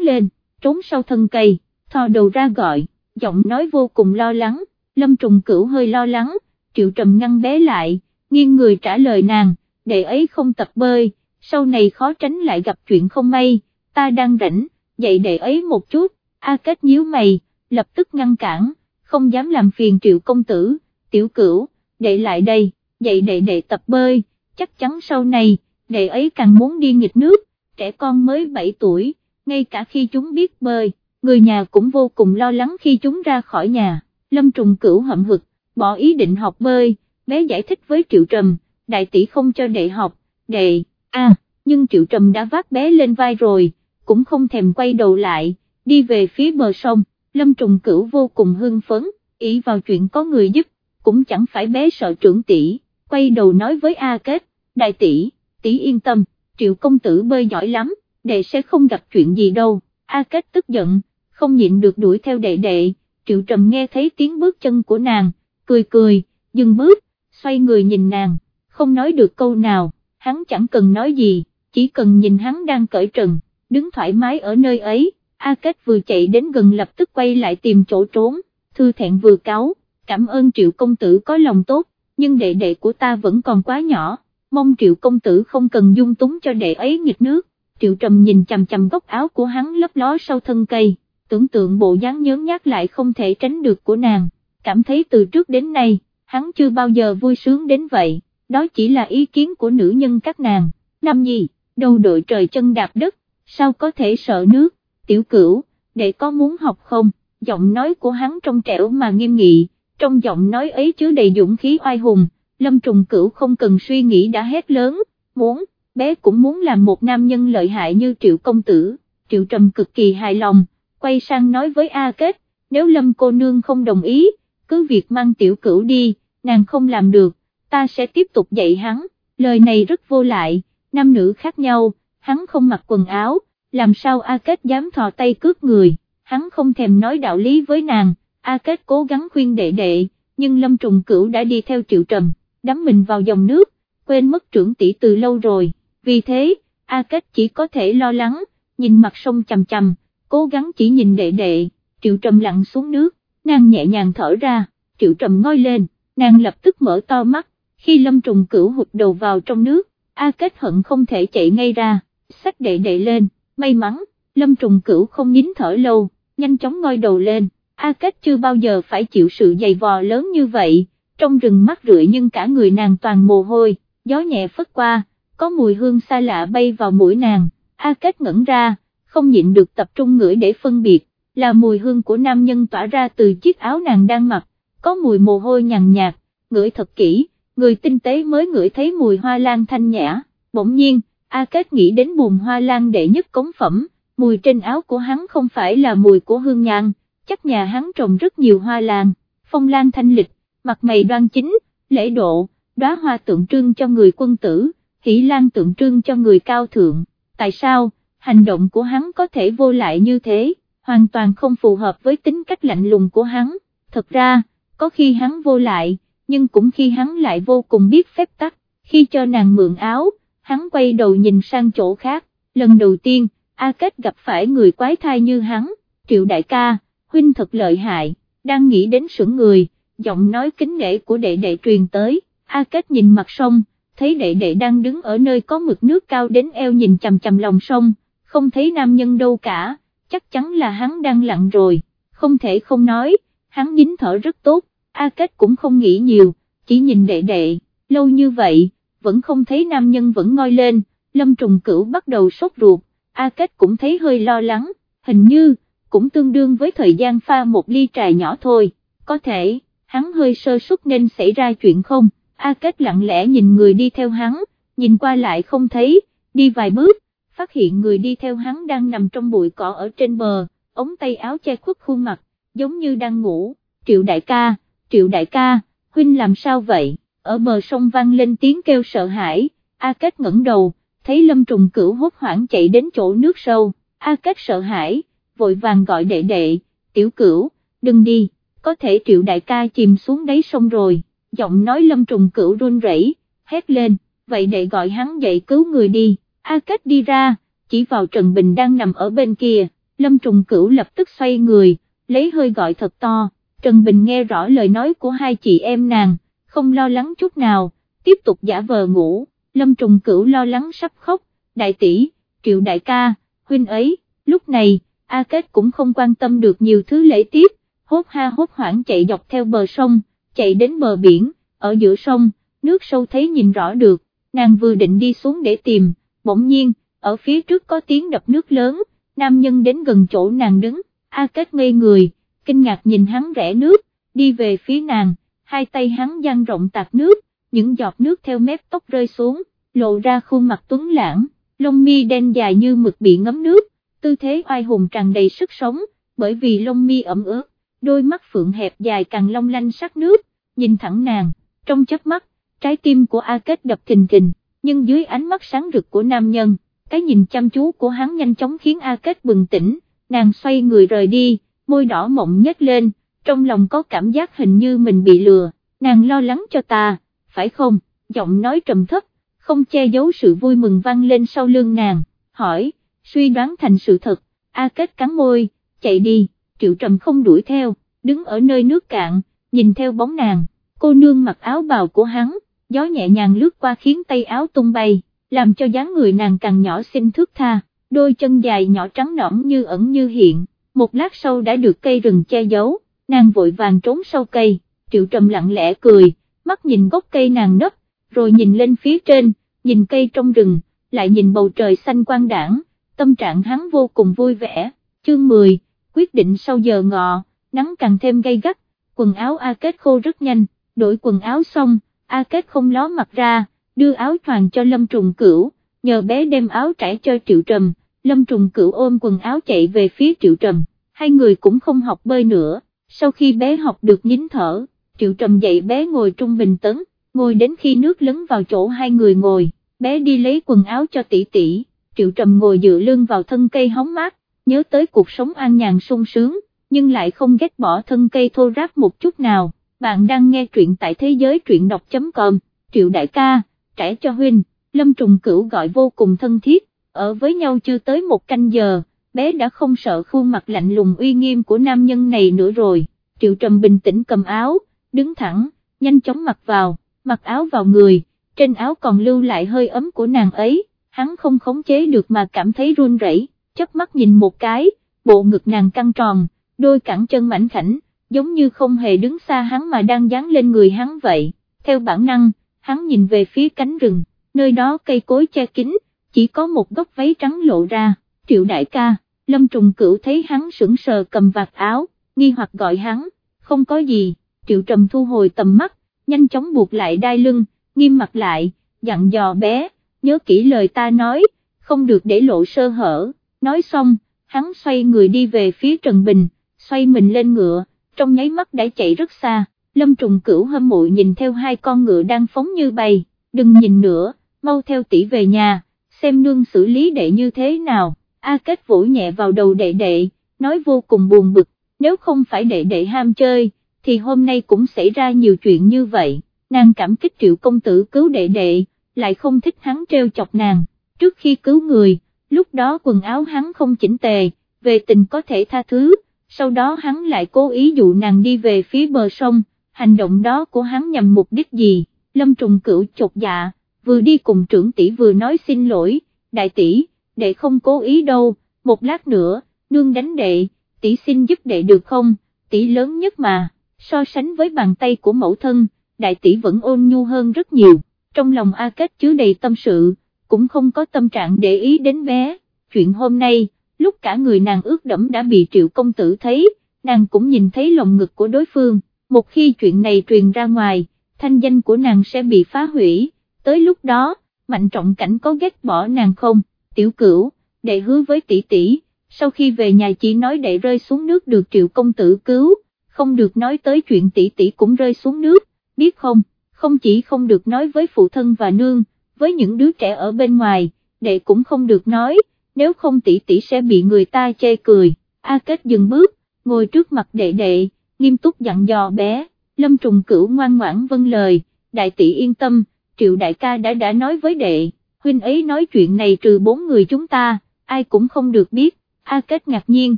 Speaker 1: lên, trốn sau thân cây, thò đầu ra gọi, giọng nói vô cùng lo lắng, lâm trùng cửu hơi lo lắng, triệu trầm ngăn bé lại, nghiêng người trả lời nàng, đệ ấy không tập bơi, sau này khó tránh lại gặp chuyện không may, ta đang rảnh, dạy đệ ấy một chút, A Kết nhíu mày, lập tức ngăn cản, không dám làm phiền triệu công tử, tiểu cửu, đệ lại đây, dạy đệ đệ tập bơi, chắc chắn sau này, đệ ấy càng muốn đi nghịch nước, trẻ con mới 7 tuổi, ngay cả khi chúng biết bơi, người nhà cũng vô cùng lo lắng khi chúng ra khỏi nhà, lâm trùng cửu hậm hực, bỏ ý định học bơi, bé giải thích với triệu trầm, đại tỷ không cho đệ học, đệ, a, nhưng triệu trầm đã vác bé lên vai rồi, cũng không thèm quay đầu lại, đi về phía bờ sông, lâm trùng cửu vô cùng hưng phấn, ý vào chuyện có người giúp, cũng chẳng phải bé sợ trưởng tỷ, quay đầu nói với A Kết, đại tỷ, tỷ yên tâm, triệu công tử bơi giỏi lắm, đệ sẽ không gặp chuyện gì đâu, A Kết tức giận, không nhịn được đuổi theo đệ đệ, triệu trầm nghe thấy tiếng bước chân của nàng, cười cười, dừng bước, xoay người nhìn nàng, không nói được câu nào, hắn chẳng cần nói gì, chỉ cần nhìn hắn đang cởi trần, đứng thoải mái ở nơi ấy, A Kết vừa chạy đến gần lập tức quay lại tìm chỗ trốn, thư thẹn vừa cáo, cảm ơn triệu công tử có lòng tốt, nhưng đệ đệ của ta vẫn còn quá nhỏ, mong triệu công tử không cần dung túng cho đệ ấy nghịch nước, triệu trầm nhìn chằm chằm góc áo của hắn lấp ló sau thân cây, tưởng tượng bộ dáng nhớn nhát lại không thể tránh được của nàng, cảm thấy từ trước đến nay, hắn chưa bao giờ vui sướng đến vậy, đó chỉ là ý kiến của nữ nhân các nàng, Nam Nhi, đầu đội trời chân đạp đất, sao có thể sợ nước, tiểu cửu, để có muốn học không, giọng nói của hắn trong trẻo mà nghiêm nghị, trong giọng nói ấy chứa đầy dũng khí oai hùng, lâm trùng cửu không cần suy nghĩ đã hét lớn, muốn, bé cũng muốn làm một nam nhân lợi hại như triệu công tử, triệu trầm cực kỳ hài lòng, quay sang nói với A Kết, nếu lâm cô nương không đồng ý, cứ việc mang tiểu cửu đi, nàng không làm được, ta sẽ tiếp tục dạy hắn, lời này rất vô lại, nam nữ khác nhau, hắn không mặc quần áo, làm sao A Kết dám thò tay cướp người, hắn không thèm nói đạo lý với nàng, A Kết cố gắng khuyên đệ đệ, nhưng Lâm Trùng Cửu đã đi theo Triệu Trầm, đắm mình vào dòng nước, quên mất trưởng tỷ từ lâu rồi, vì thế, A Kết chỉ có thể lo lắng, nhìn mặt sông chầm chầm, cố gắng chỉ nhìn đệ đệ, Triệu Trầm lặn xuống nước, nàng nhẹ nhàng thở ra, Triệu Trầm ngoi lên, nàng lập tức mở to mắt, khi Lâm Trùng Cửu hụt đầu vào trong nước, A Kết hận không thể chạy ngay ra, sách đệ đệ lên, may mắn, Lâm Trùng Cửu không nín thở lâu, nhanh chóng ngoi đầu lên, A Kết chưa bao giờ phải chịu sự dày vò lớn như vậy, trong rừng mắt rượi nhưng cả người nàng toàn mồ hôi, gió nhẹ phất qua, có mùi hương xa lạ bay vào mũi nàng, A Kết ngẩn ra, không nhịn được tập trung ngửi để phân biệt, là mùi hương của nam nhân tỏa ra từ chiếc áo nàng đang mặc, có mùi mồ hôi nhàn nhạt, ngửi thật kỹ, người tinh tế mới ngửi thấy mùi hoa lan thanh nhã, bỗng nhiên, A Kết nghĩ đến bùm hoa lan đệ nhất cống phẩm, mùi trên áo của hắn không phải là mùi của hương nhang, chắc nhà hắn trồng rất nhiều hoa lan, phong lan thanh lịch, mặt mày đoan chính, lễ độ, đóa hoa tượng trưng cho người quân tử, hỷ lan tượng trưng cho người cao thượng, tại sao, hành động của hắn có thể vô lại như thế, hoàn toàn không phù hợp với tính cách lạnh lùng của hắn, thật ra, có khi hắn vô lại, nhưng cũng khi hắn lại vô cùng biết phép tắc, khi cho nàng mượn áo, hắn quay đầu nhìn sang chỗ khác, lần đầu tiên, A Kết gặp phải người quái thai như hắn, triệu đại ca, huynh thật lợi hại, đang nghĩ đến sững người, giọng nói kính nể của đệ đệ truyền tới, A Kết nhìn mặt sông, thấy đệ đệ đang đứng ở nơi có mực nước cao đến eo nhìn chằm chằm lòng sông, không thấy nam nhân đâu cả, chắc chắn là hắn đang lặn rồi, không thể không nói, hắn dính thở rất tốt, A Kết cũng không nghĩ nhiều, chỉ nhìn đệ đệ, lâu như vậy, vẫn không thấy nam nhân vẫn ngoi lên, lâm trùng cửu bắt đầu sốt ruột, A Kết cũng thấy hơi lo lắng, hình như, cũng tương đương với thời gian pha một ly trà nhỏ thôi, có thể, hắn hơi sơ suất nên xảy ra chuyện không, A Kết lặng lẽ nhìn người đi theo hắn, nhìn qua lại không thấy, đi vài bước, phát hiện người đi theo hắn đang nằm trong bụi cỏ ở trên bờ, ống tay áo che khuất khuôn mặt, giống như đang ngủ, triệu đại ca, triệu đại ca, huynh làm sao vậy, ở bờ sông vang lên tiếng kêu sợ hãi, A Kết ngẩng đầu, thấy lâm trùng cửu hốt hoảng chạy đến chỗ nước sâu, A Kết sợ hãi, vội vàng gọi đệ đệ, tiểu cửu, đừng đi, có thể triệu đại ca chìm xuống đáy sông rồi, giọng nói lâm trùng cửu run rẩy, hét lên, vậy đệ gọi hắn dậy cứu người đi, A Kết đi ra, chỉ vào Trần Bình đang nằm ở bên kia, lâm trùng cửu lập tức xoay người, lấy hơi gọi thật to, Trần Bình nghe rõ lời nói của hai chị em nàng, không lo lắng chút nào, tiếp tục giả vờ ngủ, lâm trùng cửu lo lắng sắp khóc, đại tỷ, triệu đại ca, huynh ấy, lúc này, A Kết cũng không quan tâm được nhiều thứ lễ tiếp, hốt ha hốt hoảng chạy dọc theo bờ sông, chạy đến bờ biển, ở giữa sông, nước sâu thấy nhìn rõ được, nàng vừa định đi xuống để tìm, bỗng nhiên, ở phía trước có tiếng đập nước lớn, nam nhân đến gần chỗ nàng đứng, A Kết ngây người, kinh ngạc nhìn hắn rẽ nước, đi về phía nàng, hai tay hắn dang rộng tạt nước, những giọt nước theo mép tóc rơi xuống, lộ ra khuôn mặt tuấn lãng, lông mi đen dài như mực bị ngấm nước, tư thế oai hùng tràn đầy sức sống, bởi vì lông mi ẩm ướt, đôi mắt phượng hẹp dài càng long lanh sắc nước, nhìn thẳng nàng, trong chớp mắt, trái tim của A Kết đập thình thình, nhưng dưới ánh mắt sáng rực của nam nhân, cái nhìn chăm chú của hắn nhanh chóng khiến A Kết bừng tỉnh, nàng xoay người rời đi, môi đỏ mộng nhếch lên, trong lòng có cảm giác hình như mình bị lừa, nàng lo lắng cho ta, phải không, giọng nói trầm thấp, không che giấu sự vui mừng vang lên sau lưng nàng, hỏi, suy đoán thành sự thật, A Kết cắn môi, chạy đi, triệu trầm không đuổi theo, đứng ở nơi nước cạn, nhìn theo bóng nàng, cô nương mặc áo bào của hắn, gió nhẹ nhàng lướt qua khiến tay áo tung bay, làm cho dáng người nàng càng nhỏ xinh thước tha, đôi chân dài nhỏ trắng nõn như ẩn như hiện, một lát sau đã được cây rừng che giấu, nàng vội vàng trốn sau cây, triệu trầm lặng lẽ cười, mắt nhìn gốc cây nàng nấp, rồi nhìn lên phía trên, nhìn cây trong rừng, lại nhìn bầu trời xanh quang đảng, tâm trạng hắn vô cùng vui vẻ, chương 10, quyết định sau giờ ngọ, nắng càng thêm gay gắt, quần áo A Kết khô rất nhanh, đổi quần áo xong, A Kết không ló mặt ra, đưa áo choàng cho Lâm Trùng Cửu, nhờ bé đem áo trải cho Triệu Trầm, Lâm Trùng Cửu ôm quần áo chạy về phía Triệu Trầm, hai người cũng không học bơi nữa, sau khi bé học được nhín thở, Triệu Trầm dạy bé ngồi trung bình tấn, ngồi đến khi nước lấn vào chỗ hai người ngồi, bé đi lấy quần áo cho tỷ tỷ, Triệu Trầm ngồi dựa lưng vào thân cây hóng mát, nhớ tới cuộc sống an nhàn sung sướng, nhưng lại không ghét bỏ thân cây thô ráp một chút nào. Bạn đang nghe truyện tại thế giới truyện đọc.com, Triệu Đại ca, trẻ cho huynh, Lâm Trùng Cửu gọi vô cùng thân thiết, ở với nhau chưa tới một canh giờ, bé đã không sợ khuôn mặt lạnh lùng uy nghiêm của nam nhân này nữa rồi, Triệu Trầm bình tĩnh cầm áo, đứng thẳng, nhanh chóng mặc vào, mặc áo vào người, trên áo còn lưu lại hơi ấm của nàng ấy, hắn không khống chế được mà cảm thấy run rẩy, chớp mắt nhìn một cái, bộ ngực nàng căng tròn, đôi cẳng chân mảnh khảnh, giống như không hề đứng xa hắn mà đang dán lên người hắn vậy, theo bản năng, hắn nhìn về phía cánh rừng, nơi đó cây cối che kín, chỉ có một góc váy trắng lộ ra, triệu đại ca, lâm trùng cửu thấy hắn sững sờ cầm vạt áo, nghi hoặc gọi hắn, không có gì, triệu trầm thu hồi tầm mắt, nhanh chóng buộc lại đai lưng, nghiêm mặt lại, dặn dò bé, nhớ kỹ lời ta nói, không được để lộ sơ hở, nói xong, hắn xoay người đi về phía Trần Bình, xoay mình lên ngựa, trong nháy mắt đã chạy rất xa, lâm trùng cửu hâm mộ nhìn theo hai con ngựa đang phóng như bay, đừng nhìn nữa, mau theo tỷ về nhà, xem nương xử lý đệ như thế nào, A Kết vỗ nhẹ vào đầu đệ đệ, nói vô cùng buồn bực, nếu không phải đệ đệ ham chơi, thì hôm nay cũng xảy ra nhiều chuyện như vậy, nàng cảm kích triệu công tử cứu đệ đệ, lại không thích hắn treo chọc nàng, trước khi cứu người, lúc đó quần áo hắn không chỉnh tề, về tình có thể tha thứ, sau đó hắn lại cố ý dụ nàng đi về phía bờ sông, hành động đó của hắn nhằm mục đích gì, lâm trùng cửu chột dạ, vừa đi cùng trưởng tỷ vừa nói xin lỗi, đại tỷ, đệ không cố ý đâu, một lát nữa, nương đánh đệ, tỷ xin giúp đệ được không, tỷ lớn nhất mà, so sánh với bàn tay của mẫu thân, đại tỷ vẫn ôn nhu hơn rất nhiều, trong lòng A Kết chứa đầy tâm sự, cũng không có tâm trạng để ý đến bé, chuyện hôm nay, lúc cả người nàng ướt đẫm đã bị triệu công tử thấy, nàng cũng nhìn thấy lòng ngực của đối phương, một khi chuyện này truyền ra ngoài, thanh danh của nàng sẽ bị phá hủy, tới lúc đó, mạnh trọng cảnh có ghét bỏ nàng không, tiểu cửu, đệ hứa với tỷ tỷ, sau khi về nhà chỉ nói đệ rơi xuống nước được triệu công tử cứu, không được nói tới chuyện tỷ tỷ cũng rơi xuống nước, biết không, không chỉ không được nói với phụ thân và nương, với những đứa trẻ ở bên ngoài, đệ cũng không được nói, nếu không tỷ tỷ sẽ bị người ta chê cười, A Kết dừng bước, ngồi trước mặt đệ đệ, nghiêm túc dặn dò bé, lâm trùng cửu ngoan ngoãn vâng lời, đại tỷ yên tâm, triệu đại ca đã đã nói với đệ, huynh ấy nói chuyện này trừ bốn người chúng ta, ai cũng không được biết, A Kết ngạc nhiên,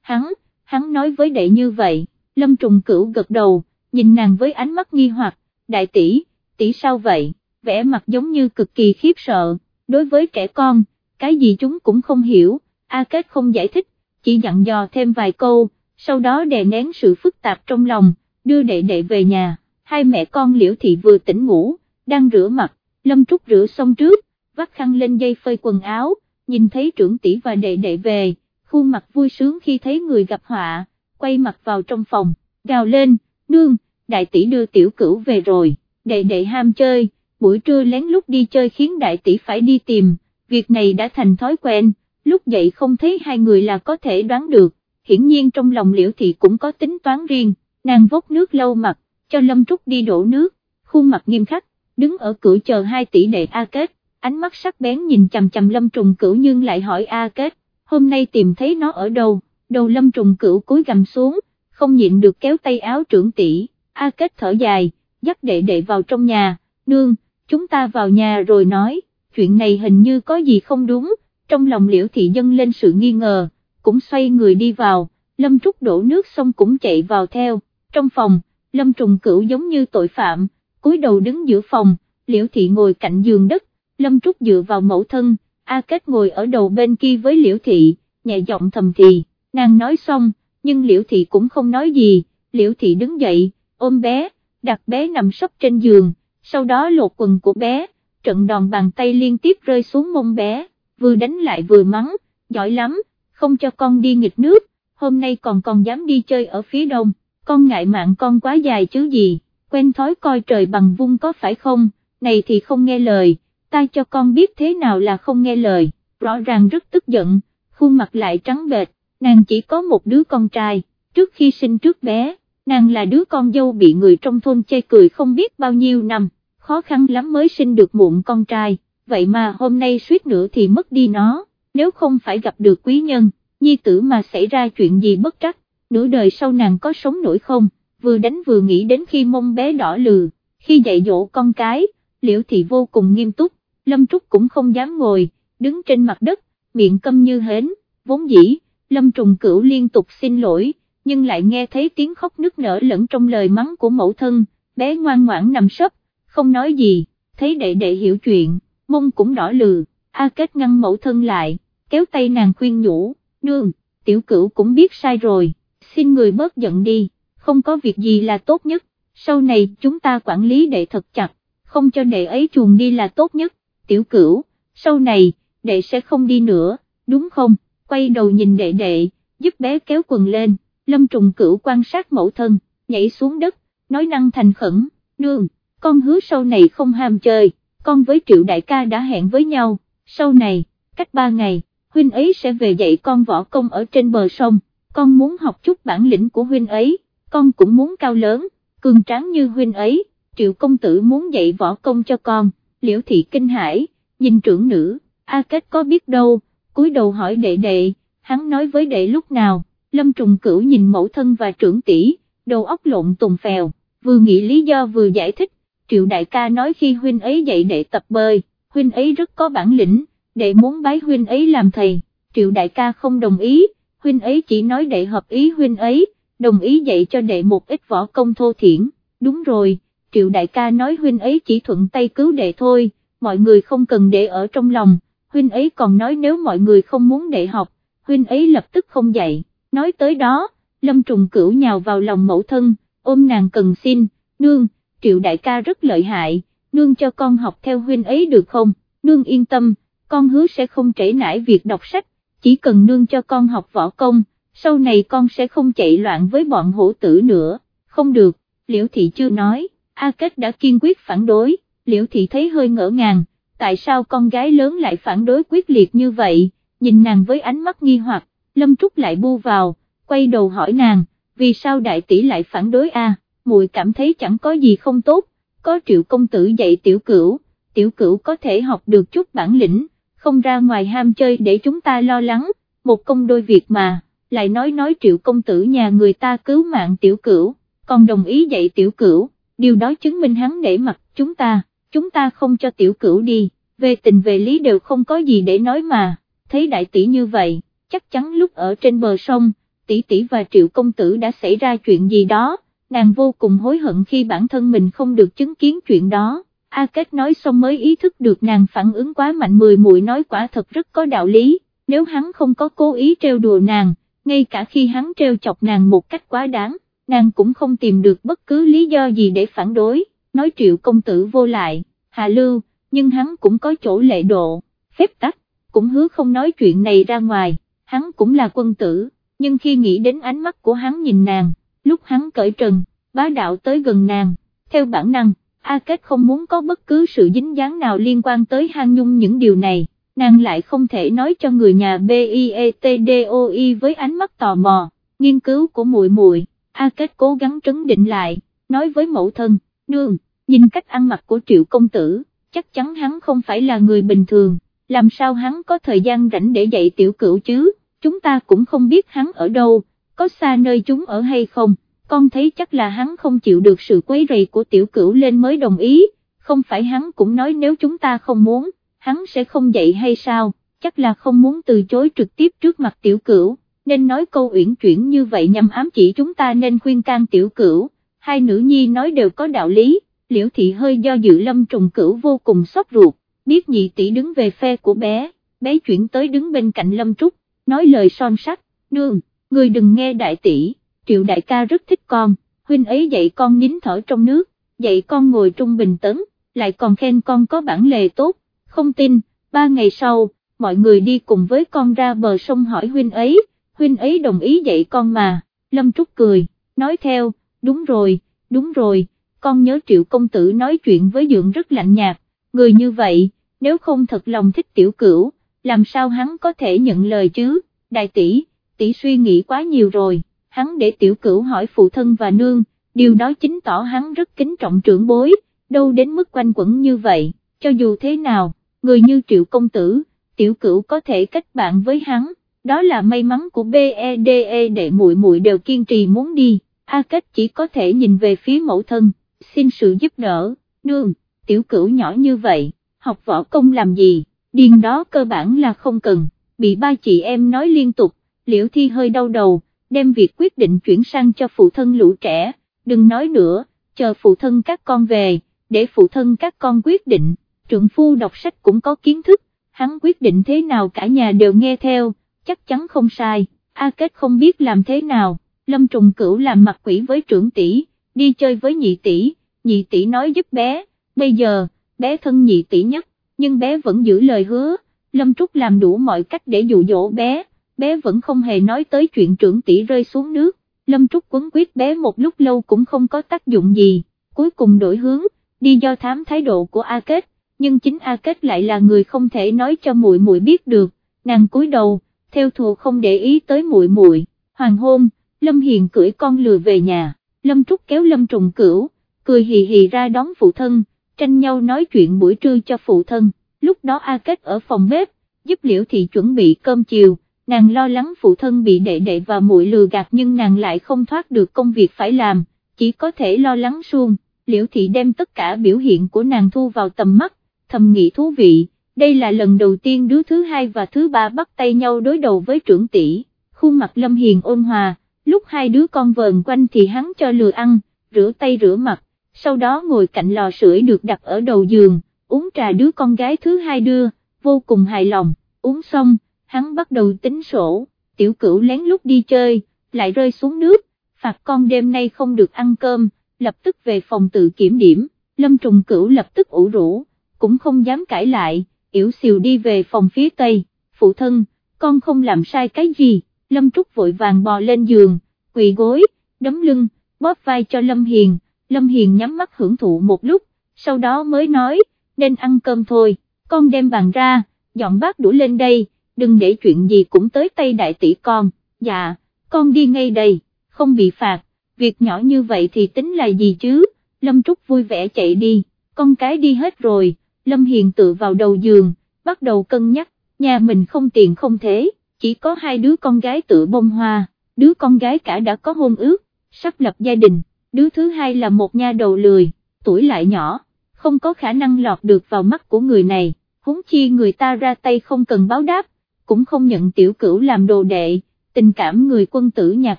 Speaker 1: hắn, hắn nói với đệ như vậy, lâm trùng cửu gật đầu, nhìn nàng với ánh mắt nghi hoặc, đại tỷ, tỷ sao vậy, vẻ mặt giống như cực kỳ khiếp sợ, đối với trẻ con, cái gì chúng cũng không hiểu, A Kết không giải thích, chỉ dặn dò thêm vài câu, sau đó đè nén sự phức tạp trong lòng, đưa đệ đệ về nhà, hai mẹ con liễu thị vừa tỉnh ngủ, đang rửa mặt, Lâm Trúc rửa xong trước, vắt khăn lên dây phơi quần áo, nhìn thấy trưởng tỷ và đệ đệ về, khuôn mặt vui sướng khi thấy người gặp họa, quay mặt vào trong phòng, gào lên, nương, đại tỷ đưa tiểu cửu về rồi, đệ đệ ham chơi, buổi trưa lén lút đi chơi khiến đại tỷ phải đi tìm, việc này đã thành thói quen, lúc dậy không thấy hai người là có thể đoán được, hiển nhiên trong lòng liễu thị cũng có tính toán riêng, nàng vốt nước lâu mặt, cho Lâm Trúc đi đổ nước, khuôn mặt nghiêm khắc, đứng ở cửa chờ hai tỷ đệ A Kết, ánh mắt sắc bén nhìn chằm chằm Lâm Trùng Cửu nhưng lại hỏi A Kết, hôm nay tìm thấy nó ở đâu, đầu Lâm Trùng Cửu cúi gầm xuống, không nhịn được kéo tay áo trưởng tỷ, A Kết thở dài, dắt đệ đệ vào trong nhà, nương, chúng ta vào nhà rồi nói, chuyện này hình như có gì không đúng, trong lòng liễu thị dân lên sự nghi ngờ, cũng xoay người đi vào, Lâm Trúc đổ nước xong cũng chạy vào theo, trong phòng, Lâm Trùng Cửu giống như tội phạm, cúi đầu đứng giữa phòng, liễu thị ngồi cạnh giường đất, Lâm Trúc dựa vào mẫu thân, A Kết ngồi ở đầu bên kia với liễu thị, nhẹ giọng thầm thì, nàng nói xong, nhưng liễu thị cũng không nói gì, liễu thị đứng dậy, ôm bé, đặt bé nằm sấp trên giường, sau đó lột quần của bé, trận đòn bàn tay liên tiếp rơi xuống mông bé, vừa đánh lại vừa mắng, giỏi lắm, không cho con đi nghịch nước, hôm nay còn còn dám đi chơi ở phía đông, con ngại mạng con quá dài chứ gì, quen thói coi trời bằng vung có phải không, này thì không nghe lời, ta cho con biết thế nào là không nghe lời, rõ ràng rất tức giận, khuôn mặt lại trắng bệch, nàng chỉ có một đứa con trai, trước khi sinh trước bé, nàng là đứa con dâu bị người trong thôn chê cười không biết bao nhiêu năm, khó khăn lắm mới sinh được muộn con trai, vậy mà hôm nay suýt nữa thì mất đi nó, nếu không phải gặp được quý nhân, nhi tử mà xảy ra chuyện gì bất trắc, nửa đời sau nàng có sống nổi không, vừa đánh vừa nghĩ đến khi mông bé đỏ lừ, khi dạy dỗ con cái, liễu thị vô cùng nghiêm túc, Lâm Trúc cũng không dám ngồi, đứng trên mặt đất, miệng câm như hến, vốn dĩ, Lâm Trùng Cửu liên tục xin lỗi, nhưng lại nghe thấy tiếng khóc nức nở lẫn trong lời mắng của mẫu thân, bé ngoan ngoãn nằm sấp, không nói gì, thấy đệ đệ hiểu chuyện, mông cũng đỏ lừ, A Kết ngăn mẫu thân lại, kéo tay nàng khuyên nhủ, nương, tiểu cửu cũng biết sai rồi, xin người bớt giận đi, không có việc gì là tốt nhất, sau này chúng ta quản lý đệ thật chặt, không cho đệ ấy chuồn đi là tốt nhất, tiểu cửu, sau này, đệ sẽ không đi nữa, đúng không, quay đầu nhìn đệ đệ, giúp bé kéo quần lên, lâm trùng cửu quan sát mẫu thân, nhảy xuống đất, nói năng thành khẩn, nương, con hứa sau này không ham chơi, con với triệu đại ca đã hẹn với nhau, sau này, cách ba ngày, huynh ấy sẽ về dạy con võ công ở trên bờ sông, con muốn học chút bản lĩnh của huynh ấy, con cũng muốn cao lớn, cường tráng như huynh ấy, triệu công tử muốn dạy võ công cho con, liễu thị kinh hải, nhìn trưởng nữ, A Kết có biết đâu, cúi đầu hỏi đệ đệ, hắn nói với đệ lúc nào, lâm trùng cửu nhìn mẫu thân và trưởng tỷ, đầu óc lộn tùng phèo, vừa nghĩ lý do vừa giải thích, triệu đại ca nói khi huynh ấy dạy đệ tập bơi, huynh ấy rất có bản lĩnh, đệ muốn bái huynh ấy làm thầy, triệu đại ca không đồng ý, huynh ấy chỉ nói đệ hợp ý huynh ấy, đồng ý dạy cho đệ một ít võ công thô thiển, đúng rồi, triệu đại ca nói huynh ấy chỉ thuận tay cứu đệ thôi, mọi người không cần để ở trong lòng, huynh ấy còn nói nếu mọi người không muốn đệ học, huynh ấy lập tức không dạy, nói tới đó, lâm trùng cửu nhào vào lòng mẫu thân, ôm nàng cần xin, nương, triệu đại ca rất lợi hại, nương cho con học theo huynh ấy được không, nương yên tâm, con hứa sẽ không trễ nải việc đọc sách, chỉ cần nương cho con học võ công, sau này con sẽ không chạy loạn với bọn hổ tử nữa, không được, liễu thị chưa nói, A Kết đã kiên quyết phản đối, liễu thị thấy hơi ngỡ ngàng, tại sao con gái lớn lại phản đối quyết liệt như vậy, nhìn nàng với ánh mắt nghi hoặc, Lâm Trúc lại bu vào, quay đầu hỏi nàng, vì sao đại tỷ lại phản đối a? muội cảm thấy chẳng có gì không tốt, có triệu công tử dạy tiểu cửu, tiểu cửu có thể học được chút bản lĩnh, không ra ngoài ham chơi để chúng ta lo lắng, một công đôi việc mà, lại nói nói triệu công tử nhà người ta cứu mạng tiểu cửu, còn đồng ý dạy tiểu cửu, điều đó chứng minh hắn để mặt chúng ta, chúng ta không cho tiểu cửu đi, về tình về lý đều không có gì để nói mà, thấy đại tỷ như vậy, chắc chắn lúc ở trên bờ sông, tỷ tỷ và triệu công tử đã xảy ra chuyện gì đó, nàng vô cùng hối hận khi bản thân mình không được chứng kiến chuyện đó. A Kết nói xong mới ý thức được nàng phản ứng quá mạnh mười muội nói quả thật rất có đạo lý, nếu hắn không có cố ý trêu đùa nàng, ngay cả khi hắn treo chọc nàng một cách quá đáng, nàng cũng không tìm được bất cứ lý do gì để phản đối, nói triệu công tử vô lại, hạ lưu, nhưng hắn cũng có chỗ lệ độ, phép tắc, cũng hứa không nói chuyện này ra ngoài, hắn cũng là quân tử, nhưng khi nghĩ đến ánh mắt của hắn nhìn nàng, lúc hắn cởi trần, bá đạo tới gần nàng, theo bản năng, A Kết không muốn có bất cứ sự dính dáng nào liên quan tới hang nhung những điều này, nàng lại không thể nói cho người nhà BIETDOI với ánh mắt tò mò, nghiên cứu của muội muội. A Kết cố gắng trấn định lại, nói với mẫu thân, nương, nhìn cách ăn mặc của triệu công tử, chắc chắn hắn không phải là người bình thường, làm sao hắn có thời gian rảnh để dạy tiểu cửu chứ, chúng ta cũng không biết hắn ở đâu, có xa nơi chúng ở hay không, con thấy chắc là hắn không chịu được sự quấy rầy của tiểu cửu lên mới đồng ý, không phải hắn cũng nói nếu chúng ta không muốn, hắn sẽ không dậy hay sao, chắc là không muốn từ chối trực tiếp trước mặt tiểu cửu, nên nói câu uyển chuyển như vậy nhằm ám chỉ chúng ta nên khuyên can tiểu cửu, hai nữ nhi nói đều có đạo lý, liễu thị hơi do dự lâm trùng cửu vô cùng xót ruột, biết nhị tỷ đứng về phe của bé, bé chuyển tới đứng bên cạnh lâm trúc, nói lời son sắt, nương, người đừng nghe đại tỷ, triệu đại ca rất thích con, huynh ấy dạy con nín thở trong nước, dạy con ngồi trung bình tấn, lại còn khen con có bản lề tốt, không tin, ba ngày sau, mọi người đi cùng với con ra bờ sông hỏi huynh ấy, huynh ấy đồng ý dạy con mà, Lâm Trúc cười, nói theo, đúng rồi, đúng rồi, con nhớ triệu công tử nói chuyện với dượng rất lạnh nhạt, người như vậy, nếu không thật lòng thích tiểu cửu, làm sao hắn có thể nhận lời chứ, đại tỷ, tỷ suy nghĩ quá nhiều rồi, hắn để tiểu cửu hỏi phụ thân và nương, điều đó chính tỏ hắn rất kính trọng trưởng bối, đâu đến mức quanh quẩn như vậy, cho dù thế nào, người như triệu công tử, tiểu cửu có thể kết bạn với hắn, đó là may mắn của BEDE e đệ muội muội đều kiên trì muốn đi, A Kết chỉ có thể nhìn về phía mẫu thân, xin sự giúp đỡ, nương, tiểu cửu nhỏ như vậy, học võ công làm gì, điên đó cơ bản là không cần, bị ba chị em nói liên tục, liễu thi hơi đau đầu, đem việc quyết định chuyển sang cho phụ thân lũ trẻ, đừng nói nữa, chờ phụ thân các con về, để phụ thân các con quyết định, trượng phu đọc sách cũng có kiến thức, hắn quyết định thế nào cả nhà đều nghe theo, chắc chắn không sai, A Kết không biết làm thế nào, Lâm Trùng Cửu làm mặt quỷ với trưởng tỷ, đi chơi với nhị tỷ, nhị tỷ nói giúp bé, bây giờ, bé thân nhị tỷ nhất, nhưng bé vẫn giữ lời hứa, Lâm Trúc làm đủ mọi cách để dụ dỗ bé, bé vẫn không hề nói tới chuyện trưởng tỷ rơi xuống nước, Lâm Trúc quấn quyết bé một lúc lâu cũng không có tác dụng gì, cuối cùng đổi hướng, đi do thám thái độ của A Kết, nhưng chính A Kết lại là người không thể nói cho muội muội biết được, nàng cúi đầu, theo thù không để ý tới muội muội. hoàng hôn, Lâm Hiền cưỡi con lừa về nhà, Lâm Trúc kéo Lâm Trùng Cửu, cười hì hì ra đón phụ thân, tranh nhau nói chuyện buổi trưa cho phụ thân, lúc đó A Kết ở phòng bếp, giúp Liễu Thị chuẩn bị cơm chiều, nàng lo lắng phụ thân bị đệ đệ và muội lừa gạt nhưng nàng lại không thoát được công việc phải làm, chỉ có thể lo lắng suông, Liễu Thị đem tất cả biểu hiện của nàng thu vào tầm mắt, thầm nghĩ thú vị, đây là lần đầu tiên đứa thứ hai và thứ ba bắt tay nhau đối đầu với trưởng tỷ, khuôn mặt Lâm Hiền ôn hòa, lúc hai đứa con vờn quanh thì hắn cho lừa ăn, rửa tay rửa mặt, sau đó ngồi cạnh lò sưởi được đặt ở đầu giường, uống trà đứa con gái thứ hai đưa, vô cùng hài lòng, uống xong, hắn bắt đầu tính sổ, tiểu cửu lén lúc đi chơi, lại rơi xuống nước, phạt con đêm nay không được ăn cơm, lập tức về phòng tự kiểm điểm, lâm trùng cửu lập tức ủ rũ, cũng không dám cãi lại, yểu xìu đi về phòng phía tây, phụ thân, con không làm sai cái gì, lâm trúc vội vàng bò lên giường, quỳ gối, đấm lưng, bóp vai cho lâm hiền, lâm hiền nhắm mắt hưởng thụ một lúc, sau đó mới nói, nên ăn cơm thôi, con đem bàn ra, dọn bát đũa lên đây, đừng để chuyện gì cũng tới tay đại tỷ con, dạ, con đi ngay đây, không bị phạt, việc nhỏ như vậy thì tính là gì chứ, Lâm Trúc vui vẻ chạy đi, con cái đi hết rồi, Lâm Hiền tự vào đầu giường, bắt đầu cân nhắc, nhà mình không tiền không thế, chỉ có hai đứa con gái tự bông hoa, đứa con gái cả đã có hôn ước, sắp lập gia đình, đứa thứ hai là một nha đầu lười, tuổi lại nhỏ, không có khả năng lọt được vào mắt của người này, huống chi người ta ra tay không cần báo đáp, cũng không nhận tiểu cửu làm đồ đệ, tình cảm người quân tử nhạt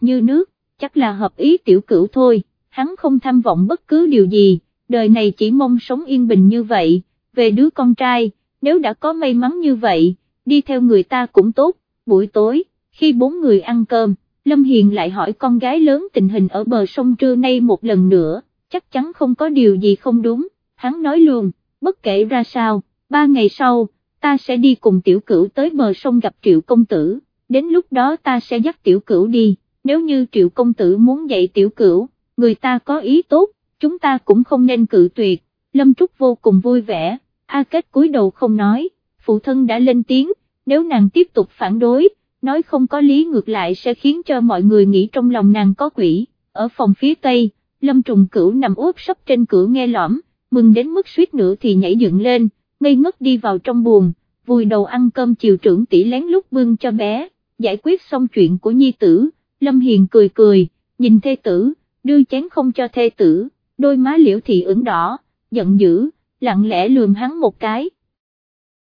Speaker 1: như nước, chắc là hợp ý tiểu cửu thôi, hắn không tham vọng bất cứ điều gì, đời này chỉ mong sống yên bình như vậy, về đứa con trai, nếu đã có may mắn như vậy, đi theo người ta cũng tốt, buổi tối, khi bốn người ăn cơm, Lâm Hiền lại hỏi con gái lớn tình hình ở bờ sông trưa nay một lần nữa, chắc chắn không có điều gì không đúng, hắn nói luôn, bất kể ra sao, ba ngày sau, ta sẽ đi cùng tiểu cửu tới bờ sông gặp triệu công tử, đến lúc đó ta sẽ dắt tiểu cửu đi, nếu như triệu công tử muốn dạy tiểu cửu, người ta có ý tốt, chúng ta cũng không nên cự tuyệt, Lâm Trúc vô cùng vui vẻ, A Kết cúi đầu không nói, phụ thân đã lên tiếng, nếu nàng tiếp tục phản đối, nói không có lý ngược lại sẽ khiến cho mọi người nghĩ trong lòng nàng có quỷ, ở phòng phía tây, Lâm Trùng Cửu nằm úp sấp trên cửa nghe lõm, mừng đến mức suýt nữa thì nhảy dựng lên, ngây ngất đi vào trong buồng, vùi đầu ăn cơm chiều trưởng tỷ lén lúc bưng cho bé, giải quyết xong chuyện của nhi tử, Lâm Hiền cười cười, nhìn thê tử, đưa chén không cho thê tử, đôi má liễu thị ửng đỏ, giận dữ, lặng lẽ lườm hắn một cái,